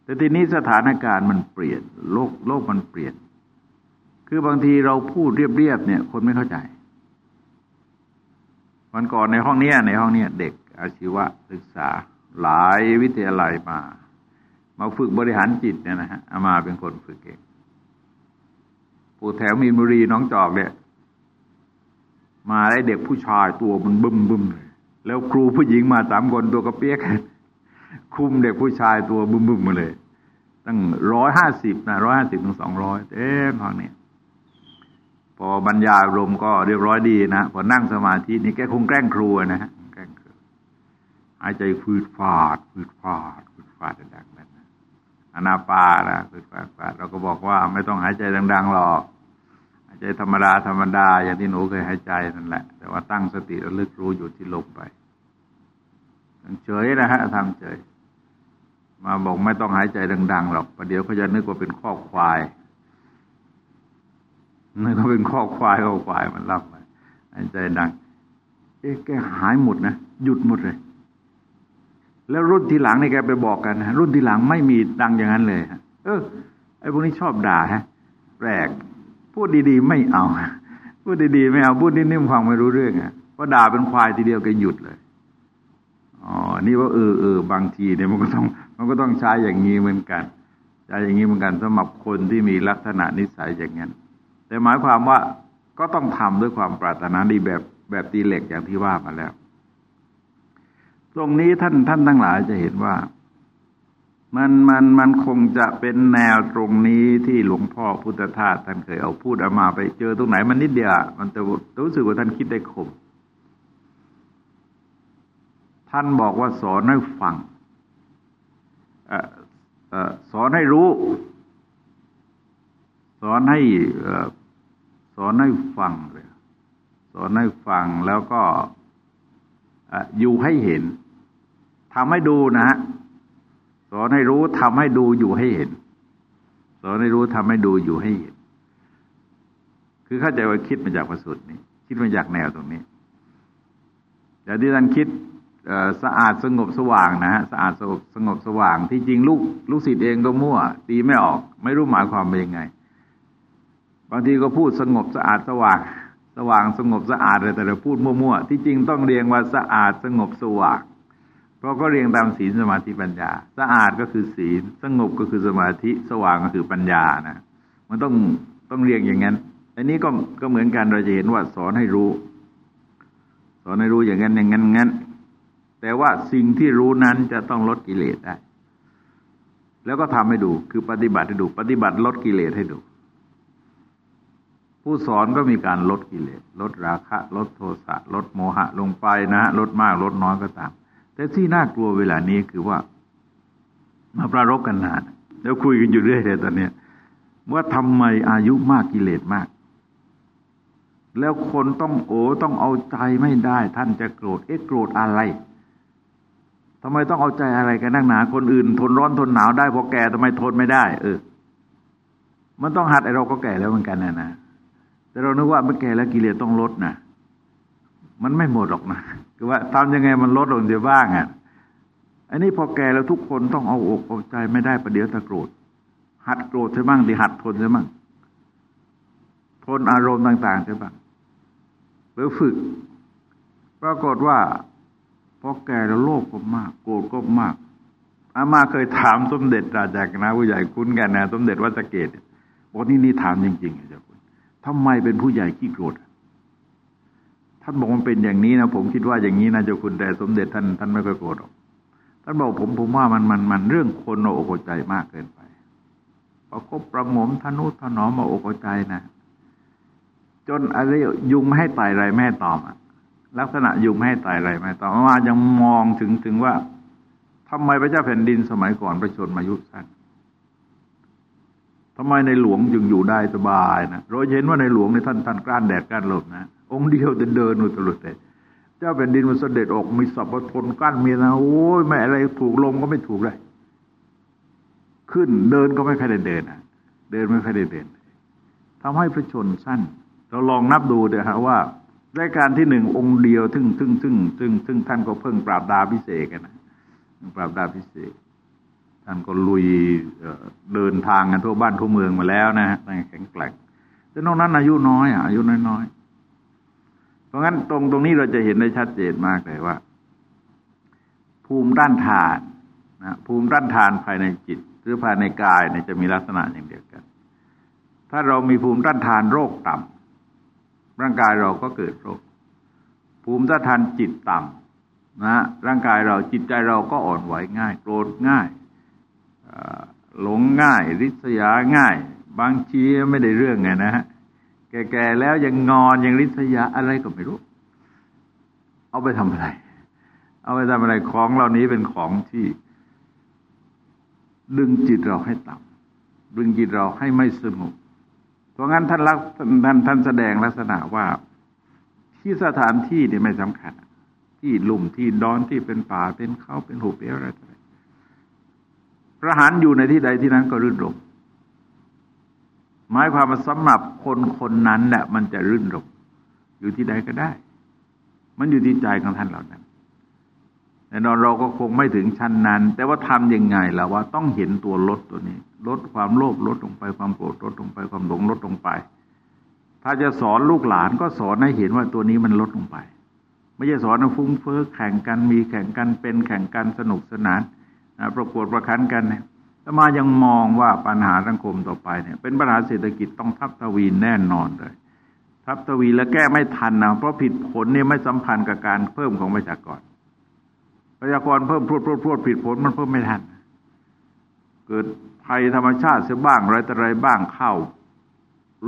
Speaker 1: แต่ทีนี้สถานการณ์มันเปลี่ยน โลกโลกมันเปลี่ยน คือบางทีเราพูดเรียบๆเนี่ย คนไม่เข้าใจ วันก่อนในห้องเนี้ยในห้องเนี้ยเด็กอาชีวะศึกษาหลายวิทยาลัยมา มาฝึกบริหารจิตเนี่ยนะฮะอามาเป็นคนฝึกเองผู้แถวมีนบุรีน้องจอกเนี่ย มาได้เด็กผู้ชายตัวมันบึ้มบึ้มเลยแล้วครูผู้หญิงมาสามคนตัวกระเปียกคุมเด็กผู้ชายตัวบึ้มบึ้มมาเลย ตั้งร้อยห้าสิบนะร้อยห้าสิบถึงสองร้อยเต็มห้องนี้ พอบรรยายรมก็เรียบร้อยดีนะพอนั่งสมาธินี่แกคงแกล้งครูนะฮะแกล้งครูหายใจฟืดฟาดฟืดฟาดฟืดฟาดดังๆนั้นอนาปานะฟืดฟาดฟาดเราก็บอกว่าไม่ต้องหายใจดังๆหรอก หายใจธรรมดาธรรมดา อย่างที่หนูเคยหายใจนั่นแหละ แต่ว่าตั้งสติระลึกรู้อยู่ที่ลมไปเฉยนะฮะทำเฉย มาบอกไม่ต้องหายใจดังๆหรอกประเดี๋ยวเขาจะนึกว่าเป็นข้อควาย นึกว่าเป็นข้อควายข้อควายมันรับไปหายใจดัง เอ๊ะแกหายหมดนะหยุดหมดเลย แล้วรุ่นทีหลังนี่แกไปบอกกันนะรุ่นทีหลังไม่มีดังอย่างนั้นเลยเออไอ้พวกนี้ชอบด่าฮะแปลกพูดดีๆไม่เอาพูดดีๆไม่เอาพูดนิ่มๆฟังไม่รู้เรื่องอะพอด่าเป็นควายทีเดียวแกหยุดเลยอ๋อนี่ว่าเออเออบางทีเนี่ยมันก็ต้องมันก็ต้องใช้อย่างนี้เหมือนกันใช้อย่างนี้เหมือนกันสำหรับคนที่มีลักษณะนิสัยอย่างนั้น แต่หมายความว่าก็ต้องทำด้วยความปรารถนาดีแบบแบบตีเหล็กอย่างที่ว่ามาแล้ว ตรงนี้ท่านท่านทั้งหลายจะเห็นว่า มันมันมันคงจะเป็นแนวตรงนี้ที่หลวงพ่อพุทธทาสท่านเคยเอาพูดเอามาไปเจอตรงไหนมันนิดเดียวมันจะรู้สึกว่าท่านคิดได้คมท่านบอกว่าสอนให้ฟังสอนให้รู้ สอนให้ส อนให้ฟังเลยสอนให้ฟังแล้วก็อยู่ให้เห็นทำให้ดูนะฮะสอนให้รู้ทำให้ดูอยู่ให้เห็น สอนให้รู้ทำให้ดูอยู่ให้เห็น คือเข้าใจว่าคิดมาจากพระสูตรนี้ คิดมาจากแนวตรงนี้แต่ที่ท่านคิดสะอาดสงบสว่างนะฮะสะอาดสงบสงบสว่าง ที่จริงลูกลูกศิษย์เองก็มั่ว ตีไม่ออก ไม่รู้หมายความเป็นยังไง บางทีก็พูดสงบสะอาดสว่าง สว่างสงบสะอาดอะไรแต่เราพูดมั่วๆที่จริงต้องเรียงว่าสะอาดสงบสว่างเพราะก็เรียงตามศีลสมาธิปัญญา สะอาดก็คือศีล สงบก็คือสมาธิสว่างก็คือปัญญานะ มันต้องต้องเรียงอย่างนั้นอันนี้ก็ก็เหมือนกันเราจะเห็นว่าสอนให้รู้ สอนให้รู้อย่างนั้นอย่างนั้นงั้น แต่ว่าสิ่งที่รู้นั้นจะต้องลดกิเลสได้ แล้วก็ทำให้ดูคือปฏิบัติให้ดู ปฏิบัติลดกิเลสให้ดู ผู้สอนก็มีการลดกิเลสลดราคะ ลดโทสะ ลดโมหะลงไปนะลดมากลดน้อยก็ตาม แต่ที่น่ากลัวเวลานี้คือว่า มาประรบกันนาน แล้วคุยกันอยู่เรื่อยเลยตอนนี้ว่าทำไมอายุมากกิเลสมาก แล้วคนต้องโอ้ต้องเอาใจไม่ได้ ท่านจะโกรธเอ๊ะโกรธอะไรทำไมต้องเอาใจอะไรกันนักหนาคนอื่น ทนร้อนทนหนาวได้พอแก่ทำไมทนไม่ได้ เออ มันต้องหัดไอเราก็แก่แล้วเหมือนกันนะนะ แต่เรานึกว่าเมื่อแก่แล้วกิเลสต้องลดนะมันไม่หมดหรอกนะคือว่าทำยังไงมันลดลงเสียบ้างอะอันนี้พอแก่แล้วทุกคนต้องเอาอกเอาใจไม่ได้ประเดี๋ยวตะโกรธ หัดโกรธใช่บ้างดีหัดทนใช่บ้างทนอารมณ์ต่างๆใช่บ้างหรือฝึก ปรากฏว่าพอแก่แล้วโลภก็มาก โกรธก็มากอามาเคยถามสมเด็จราชากนะผู้ใหญ่คุ้นกันนะสมเด็จวัดสเกตบอกนี่นี่ถามจริง ๆ เจ้าคุณทำไมเป็นผู้ใหญ่ขี้โกรธท่านบอกมันเป็นอย่างนี้นะผมคิดว่าอย่างนี้นะเจ้าคุณแต่สมเด็จท่านท่านไม่เคยโกรธหรอกท่านบอกผมผมว่ามันมันมันเรื่องคนเราอกใจมากเกินไปพอคบประงมทนุถนอมมาอกใจนะจนอะไรยุงไม่ให้ไต่ไรแม่ตอมอะลักษณะยุงให้ตายไรไหมต่อมายังมองถึงถึงว่าทำไมพระเจ้าแผ่นดินสมัยก่อนประชนมายุสั้น ทำไมในหลวงจึงอยู่ได้สบายนะเราเห็นว่าในหลวงในท่านท่านกล้านแดดกล้านลมนะองค์เดียวจะเดินอุตลุดเลยเจ้าแผ่นดินมันเสด็จออกมีสัพทนกั้นมีนะโอ้ยไม่อะไรถูกลงก็ไม่ถูกเลยขึ้นเดินก็ไม่ค่อยได้เดินนะเดินไม่ค่อยได้เดินทำให้พระชนสั้น เราลองนับดูเดี๋ยวฮะว่ารายการที่หนึ่งองค์เดียวซึ่งซึ่งซึ่งซึ่งซึ่งท่านก็เพิ่งปราบดาพิเศษกันนะปราบดาพิเศษ ท่านก็ลุยเดินทางกันทั่วบ้านทั่วเมืองมาแล้วนะฮะแข็งแกร่งแต่นอกนั้นอายุน้อยอายุน้อยๆ เพราะงั้นตรงตรงนี้เราจะเห็นได้ชัดเจนมากเลยว่า ภูมิด้านทานนะภูมิด้านทานภายในจิต หรือภายในกายเนี่ยจะมีลักษณะอย่างเดียวกัน ถ้าเรามีภูมิด้านทานโรคต่ำร่างกายเราก็เกิดโรค ภูมิต้านทานจิตต่ำนะร่างกายเราจิตใจเราก็อ่อนไหวง่าย โกรธง่าย หลงง่ายริษยาง่าย บางทีไม่ได้เรื่องไงนะฮะแก่ๆแล้วยังงอนยังริษยาอะไรก็ไม่รู้ เอาไปทำอะไร เอาไปทำอะไรของเหล่านี้เป็นของที่ ดึงจิตเราให้ต่ำดึงจิตเราให้ไม่สงบเพราะงั้นท่านรักท่านท่านแสดงลักษณะว่าที่สถานที่นี่ไม่สำคัญ ที่ลุ่มที่ดอนที่เป็นป่าเป็นเขาเป็นหุบเป็นอะไร อะไระหารอยู่ในที่ใดที่นั้นก็รื่นรมหมายความว่าสำหรับคนคนนั้นแหละมันจะรื่นรมอยู่ที่ใดก็ได้ มันอยู่ที่ใจของท่านเหล่านั้นแน่นอนเราก็คงไม่ถึงชั้นนั้น แต่ว่าทำยังไงล่ะว่าต้องเห็นตัวลดตัวนี้ ลดความโลภลดลงไปความโกรธลดลงไปความหลงลดลงไป ถ้าจะสอนลูกหลานก็สอนให้เห็นว่าตัวนี้มันลดลงไป ไม่ใช่สอนให้ฟุ้งเฟ้อแข่งกันมีแข่งกันเป็นแข่งกันสนุกสนาน ประกวดประคันกันเนี่ยถ้ามายังมองว่าปัญหาสังคมต่อไปเนี่ย เป็นปัญหาเศรษฐกิจต้องทับทวีแน่นอนเลย ทับทวีแล้วแก้ไม่ทันนะเพราะผิดผลเนี่ยไม่สัมพันธ์กับการเพิ่มของประชากร ประชากรเพิ่มพรวดพรวดพรวดผิดผลมันเพิ่มไม่ทัน เกิดภัยธรรมชาติเสียบ้างอะไรแต่ไรบ้างเข้า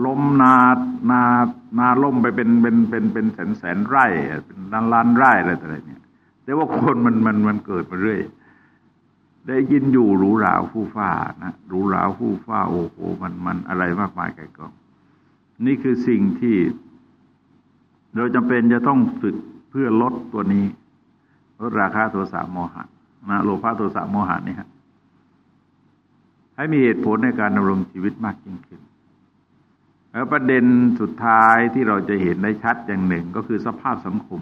Speaker 1: ล้มนา นา นาล่มไปเป็น เป็น เป็น เป็นแสนแสนไร่ เป็นล้านล้านไร่อะไรแต่ไรเนี่ย แต่ว่าคนมัน มัน มันเกิดมาเรื่อย ได้ยินอยู่หรูหราฟู่ฟ้านะหรูหราฟู่ฟ้าโอ้โหมันมันอะไรมากมายไก่กองนี่คือสิ่งที่ เราจำเป็นจะต้องฝึกเพื่อลดตัวนี้ลดราคาโทสะโมหะนะโลภะโทสะโมหะนี่ฮะให้มีเหตุผลในการดำรงชีวิตมากยิ่งขึ้นแล้วประเด็นสุดท้ายที่เราจะเห็นได้ชัดอย่างหนึ่งก็คือสภาพสังคม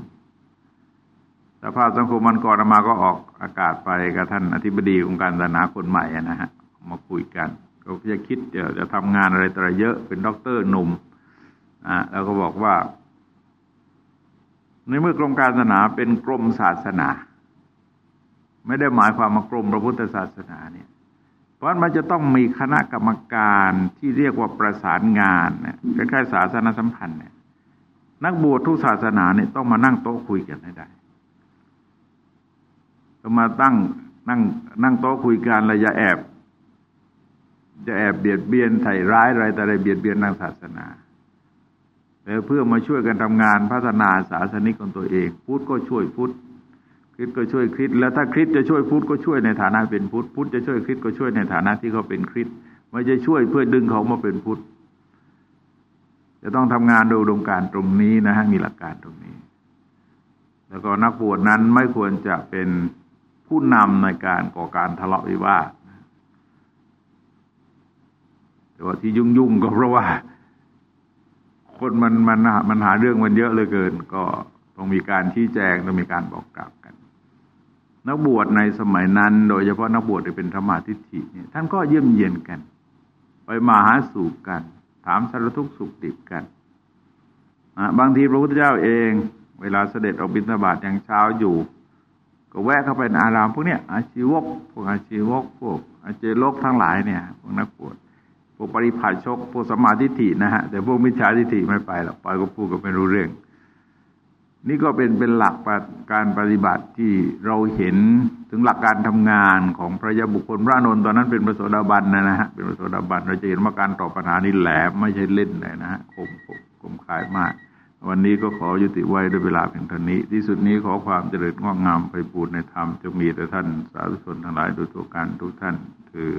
Speaker 1: สภาพสังคมมันก่อนมาก็ออกอากาศไปกับท่านอธิบดีองค์การศาสนาคนใหม่นะฮะมาคุยกันเขาจะคิดเดี๋ยวจะทำงานอะไรต่อเยอะเป็นด็อกเตอร์หนุ่มอ่าแล้วก็บอกว่า ในเมื่อกรมการศาสนาเป็นกรมศาสนา ไม่ได้หมายความมากรมพระพุทธศาสนาเนี่ยเพราะมันจะต้องมีคณะกรรมการที่เรียกว่าประสานงานเนี่ยคล้ายๆศาสนาสัมพันธ์เนี่ยนักบวชทุกศาสนาเนี่ยต้องมานั่งโต๊ะคุยกันให้ได้ ต้อมาตั้งนั่งนั่งโต๊ะคุยกันแล้วอย่าแอบ จะแอบเบียดเบียนใส่ร้ายอะไรแต่อะไรเบียดเบียนทางศาสนาแต่เพื่อมาช่วยกันทำงานพัฒนาศาสนิกของตัวเองพุทธก็ช่วยพุทธคริสก็ช่วยคริสแล้วถ้าคริสจะช่วยพุทธก็ช่วยในฐานะเป็นพุทธพุทธจะช่วยคริสก็ช่วยในฐานะที่เขาเป็นคริสไม่จะช่วยเพื่อดึงเขามาเป็นพุทธจะต้องทำงานโดยดงการตรงนี้นะฮะมีหลักการตรงนี้ แล้วก็นักบวชนั้นไม่ควรจะเป็น ผู้นำในการก่อการทะเลาะวิวาทแต่ว่าที่ยุ่งๆก็เพราะว่า คนมันมันมันหาเรื่องมันเยอะเลยเกิน ก็ต้องมีการชี้แจงต้องมีการบอกกล่าวกัน นักบวชในสมัยนั้น โดยเฉพาะนักบวชที่เป็นธรรมทิฏฐิเนี่ยท่านก็เยี่ยมเยียนกัน ไปมาหาสู่กัน ถามสารทุกข์สุขดิบกันบางทีพระพุทธเจ้าเอง เวลาเสด็จออกบิณฑบาตย่างเช้าอยู่ ก็แวะเข้าไปในอารามพวกเนี้ยอาชีวกพวกอาชีวกพวกอาเจโลกทั้งหลายเนี่ยพวกนักบวชพวกปริพาชกพวกสมาธิฐินะฮะแต่พวกมิจฉาทิฏฐิไม่ไปหรอกไปก็พูดก็ไม่รู้เรื่อง นี่ก็เป็นเป็นหลักการปฏิบัติที่เราเห็นถึงหลักการทำงานของพระยาบุคคลพระนนท์ตอนนั้นเป็นพระโสดาบันนะนะฮะเป็นพระโสดาบันเราจะเห็นว่าการตอบปัญหานี่แหลมไม่ใช่เล่นเลยนะฮะคมคมคายมาก วันนี้ก็ขอยุติไว้ด้วยเวลาเพียงเท่านี้ ที่สุดนี้ขอความเจริญงอกงามไปบูรณนธรรมจะมีแต่ท่านสาธุชนทั้งหลายโดยตัวการทุกท่านคือ